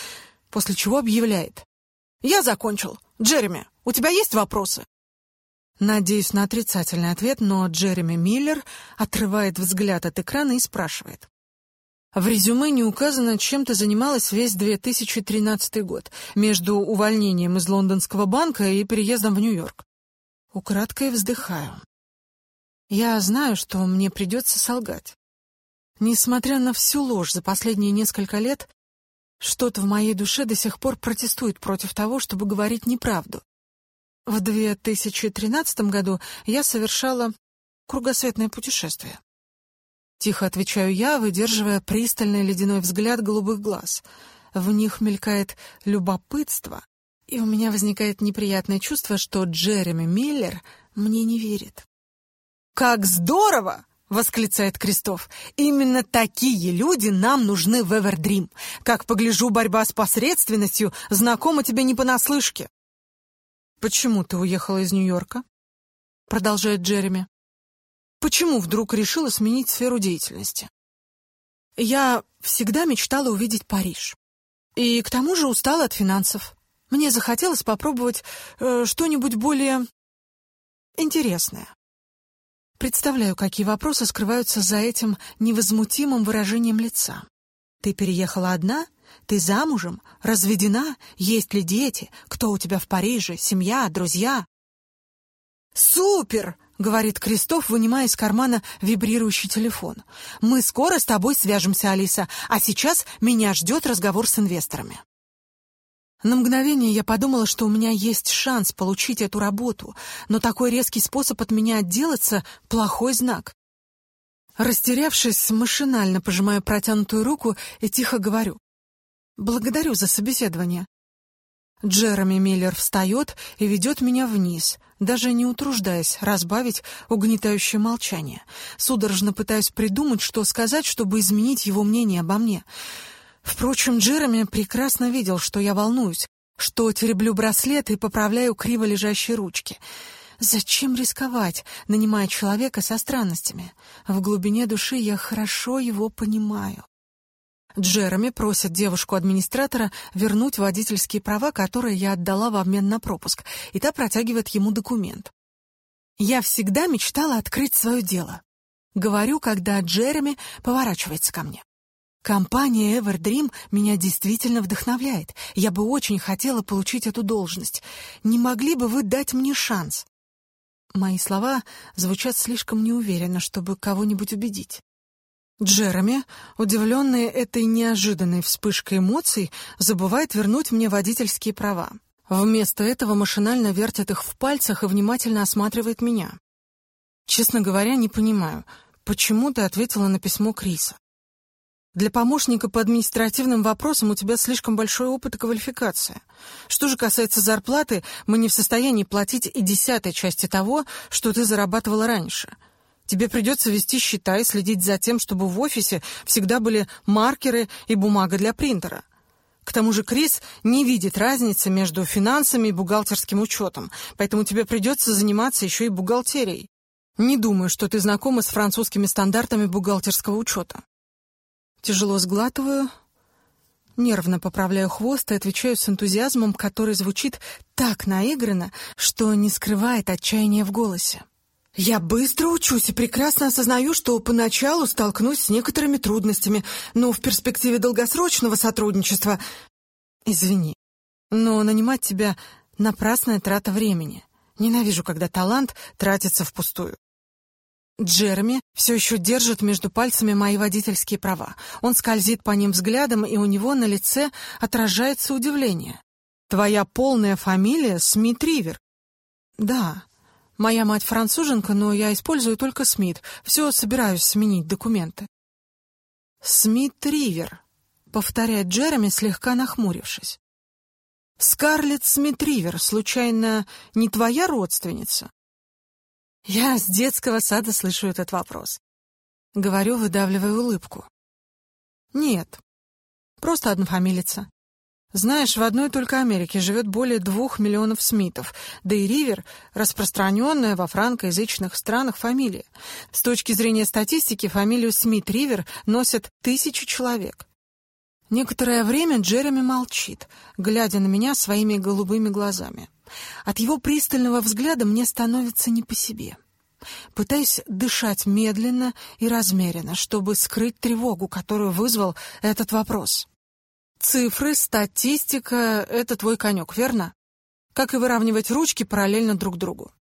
после чего объявляет. «Я закончил. Джереми, у тебя есть вопросы?» Надеюсь на отрицательный ответ, но Джереми Миллер отрывает взгляд от экрана и спрашивает. В резюме не указано, чем ты занималась весь 2013 год, между увольнением из лондонского банка и переездом в Нью-Йорк. Украдкой вздыхаю. Я знаю, что мне придется солгать. Несмотря на всю ложь за последние несколько лет, что-то в моей душе до сих пор протестует против того, чтобы говорить неправду. В 2013 году я совершала кругосветное путешествие. Тихо отвечаю я, выдерживая пристальный ледяной взгляд голубых глаз. В них мелькает любопытство, и у меня возникает неприятное чувство, что Джереми Миллер мне не верит. «Как здорово!» — восклицает Крестов. «Именно такие люди нам нужны в Эвердрим. Как погляжу, борьба с посредственностью знакома тебе не понаслышке». «Почему ты уехала из Нью-Йорка?» — продолжает Джереми. Почему вдруг решила сменить сферу деятельности? Я всегда мечтала увидеть Париж. И к тому же устала от финансов. Мне захотелось попробовать э, что-нибудь более интересное. Представляю, какие вопросы скрываются за этим невозмутимым выражением лица. Ты переехала одна? Ты замужем? Разведена? Есть ли дети? Кто у тебя в Париже? Семья? Друзья? Супер! — говорит Кристоф, вынимая из кармана вибрирующий телефон. «Мы скоро с тобой свяжемся, Алиса, а сейчас меня ждет разговор с инвесторами». На мгновение я подумала, что у меня есть шанс получить эту работу, но такой резкий способ от меня отделаться — плохой знак. Растерявшись, машинально пожимаю протянутую руку и тихо говорю. «Благодарю за собеседование. Джереми Миллер встает и ведет меня вниз, даже не утруждаясь разбавить угнетающее молчание. Судорожно пытаюсь придумать, что сказать, чтобы изменить его мнение обо мне. Впрочем, Джереми прекрасно видел, что я волнуюсь, что тереблю браслет и поправляю криво лежащие ручки. Зачем рисковать, нанимая человека со странностями? В глубине души я хорошо его понимаю. Джереми просит девушку-администратора вернуть водительские права, которые я отдала в обмен на пропуск, и та протягивает ему документ. Я всегда мечтала открыть свое дело. Говорю, когда Джереми поворачивается ко мне. Компания Everdream меня действительно вдохновляет. Я бы очень хотела получить эту должность. Не могли бы вы дать мне шанс? Мои слова звучат слишком неуверенно, чтобы кого-нибудь убедить. Джереми, удивленный этой неожиданной вспышкой эмоций, забывает вернуть мне водительские права. Вместо этого машинально вертит их в пальцах и внимательно осматривает меня. Честно говоря, не понимаю, почему ты ответила на письмо Криса. Для помощника по административным вопросам у тебя слишком большой опыт и квалификация. Что же касается зарплаты, мы не в состоянии платить и десятой части того, что ты зарабатывала раньше — Тебе придется вести счета и следить за тем, чтобы в офисе всегда были маркеры и бумага для принтера. К тому же Крис не видит разницы между финансами и бухгалтерским учетом, поэтому тебе придется заниматься еще и бухгалтерией. Не думаю, что ты знакома с французскими стандартами бухгалтерского учета. Тяжело сглатываю, нервно поправляю хвост и отвечаю с энтузиазмом, который звучит так наигранно, что не скрывает отчаяния в голосе. Я быстро учусь и прекрасно осознаю, что поначалу столкнусь с некоторыми трудностями, но в перспективе долгосрочного сотрудничества... Извини, но нанимать тебя — напрасная трата времени. Ненавижу, когда талант тратится впустую. Джереми все еще держит между пальцами мои водительские права. Он скользит по ним взглядом, и у него на лице отражается удивление. «Твоя полная фамилия Смит Ривер?» «Да», Моя мать француженка, но я использую только Смит. Все собираюсь сменить документы. Смит Ривер, повторяет Джереми, слегка нахмурившись. Скарлетт Смит Ривер, случайно, не твоя родственница? Я с детского сада слышу этот вопрос. Говорю, выдавливая улыбку. Нет, просто однофамилица. Знаешь, в одной только Америке живет более двух миллионов Смитов, да и Ривер — распространенная во франкоязычных странах фамилия. С точки зрения статистики, фамилию Смит-Ривер носят тысячи человек. Некоторое время Джереми молчит, глядя на меня своими голубыми глазами. От его пристального взгляда мне становится не по себе. Пытаюсь дышать медленно и размеренно, чтобы скрыть тревогу, которую вызвал этот вопрос. Цифры, статистика — это твой конек, верно? Как и выравнивать ручки параллельно друг другу.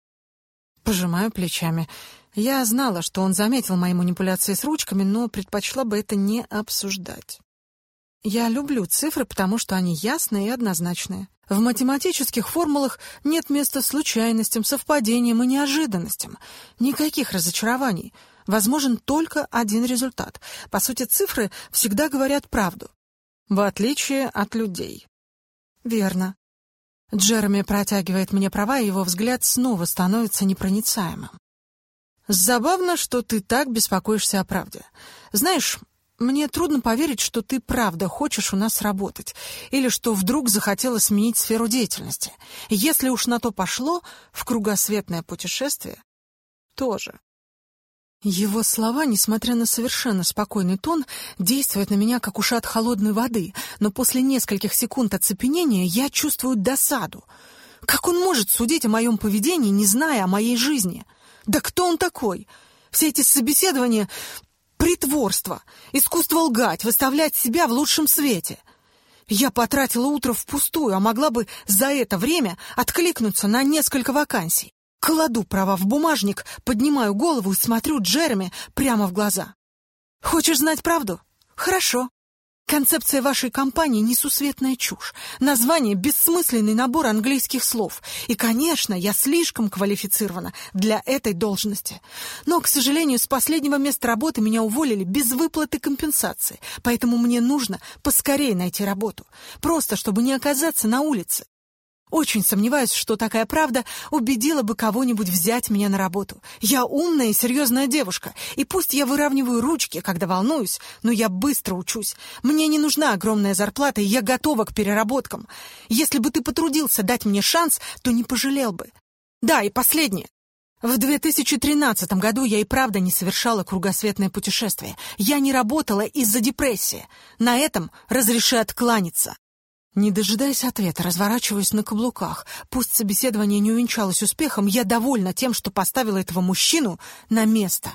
Пожимаю плечами. Я знала, что он заметил мои манипуляции с ручками, но предпочла бы это не обсуждать. Я люблю цифры, потому что они ясные и однозначные. В математических формулах нет места случайностям, совпадениям и неожиданностям. Никаких разочарований. Возможен только один результат. По сути, цифры всегда говорят правду в отличие от людей. Верно. Джереми протягивает мне права, и его взгляд снова становится непроницаемым. Забавно, что ты так беспокоишься о правде. Знаешь, мне трудно поверить, что ты правда хочешь у нас работать, или что вдруг захотела сменить сферу деятельности. Если уж на то пошло, в кругосветное путешествие тоже. Его слова, несмотря на совершенно спокойный тон, действуют на меня, как ушат холодной воды, но после нескольких секунд оцепенения я чувствую досаду. Как он может судить о моем поведении, не зная о моей жизни? Да кто он такой? Все эти собеседования — притворство, искусство лгать, выставлять себя в лучшем свете. Я потратила утро впустую, а могла бы за это время откликнуться на несколько вакансий. Кладу права в бумажник, поднимаю голову и смотрю Джереми прямо в глаза. «Хочешь знать правду? Хорошо. Концепция вашей компании — несусветная чушь. Название — бессмысленный набор английских слов. И, конечно, я слишком квалифицирована для этой должности. Но, к сожалению, с последнего места работы меня уволили без выплаты компенсации, поэтому мне нужно поскорее найти работу. Просто, чтобы не оказаться на улице. Очень сомневаюсь, что такая правда убедила бы кого-нибудь взять меня на работу. Я умная и серьезная девушка, и пусть я выравниваю ручки, когда волнуюсь, но я быстро учусь. Мне не нужна огромная зарплата, и я готова к переработкам. Если бы ты потрудился дать мне шанс, то не пожалел бы. Да, и последнее. В 2013 году я и правда не совершала кругосветное путешествие. Я не работала из-за депрессии. На этом разреши откланяться. Не дожидаясь ответа, разворачиваюсь на каблуках. Пусть собеседование не увенчалось успехом, я довольна тем, что поставила этого мужчину на место.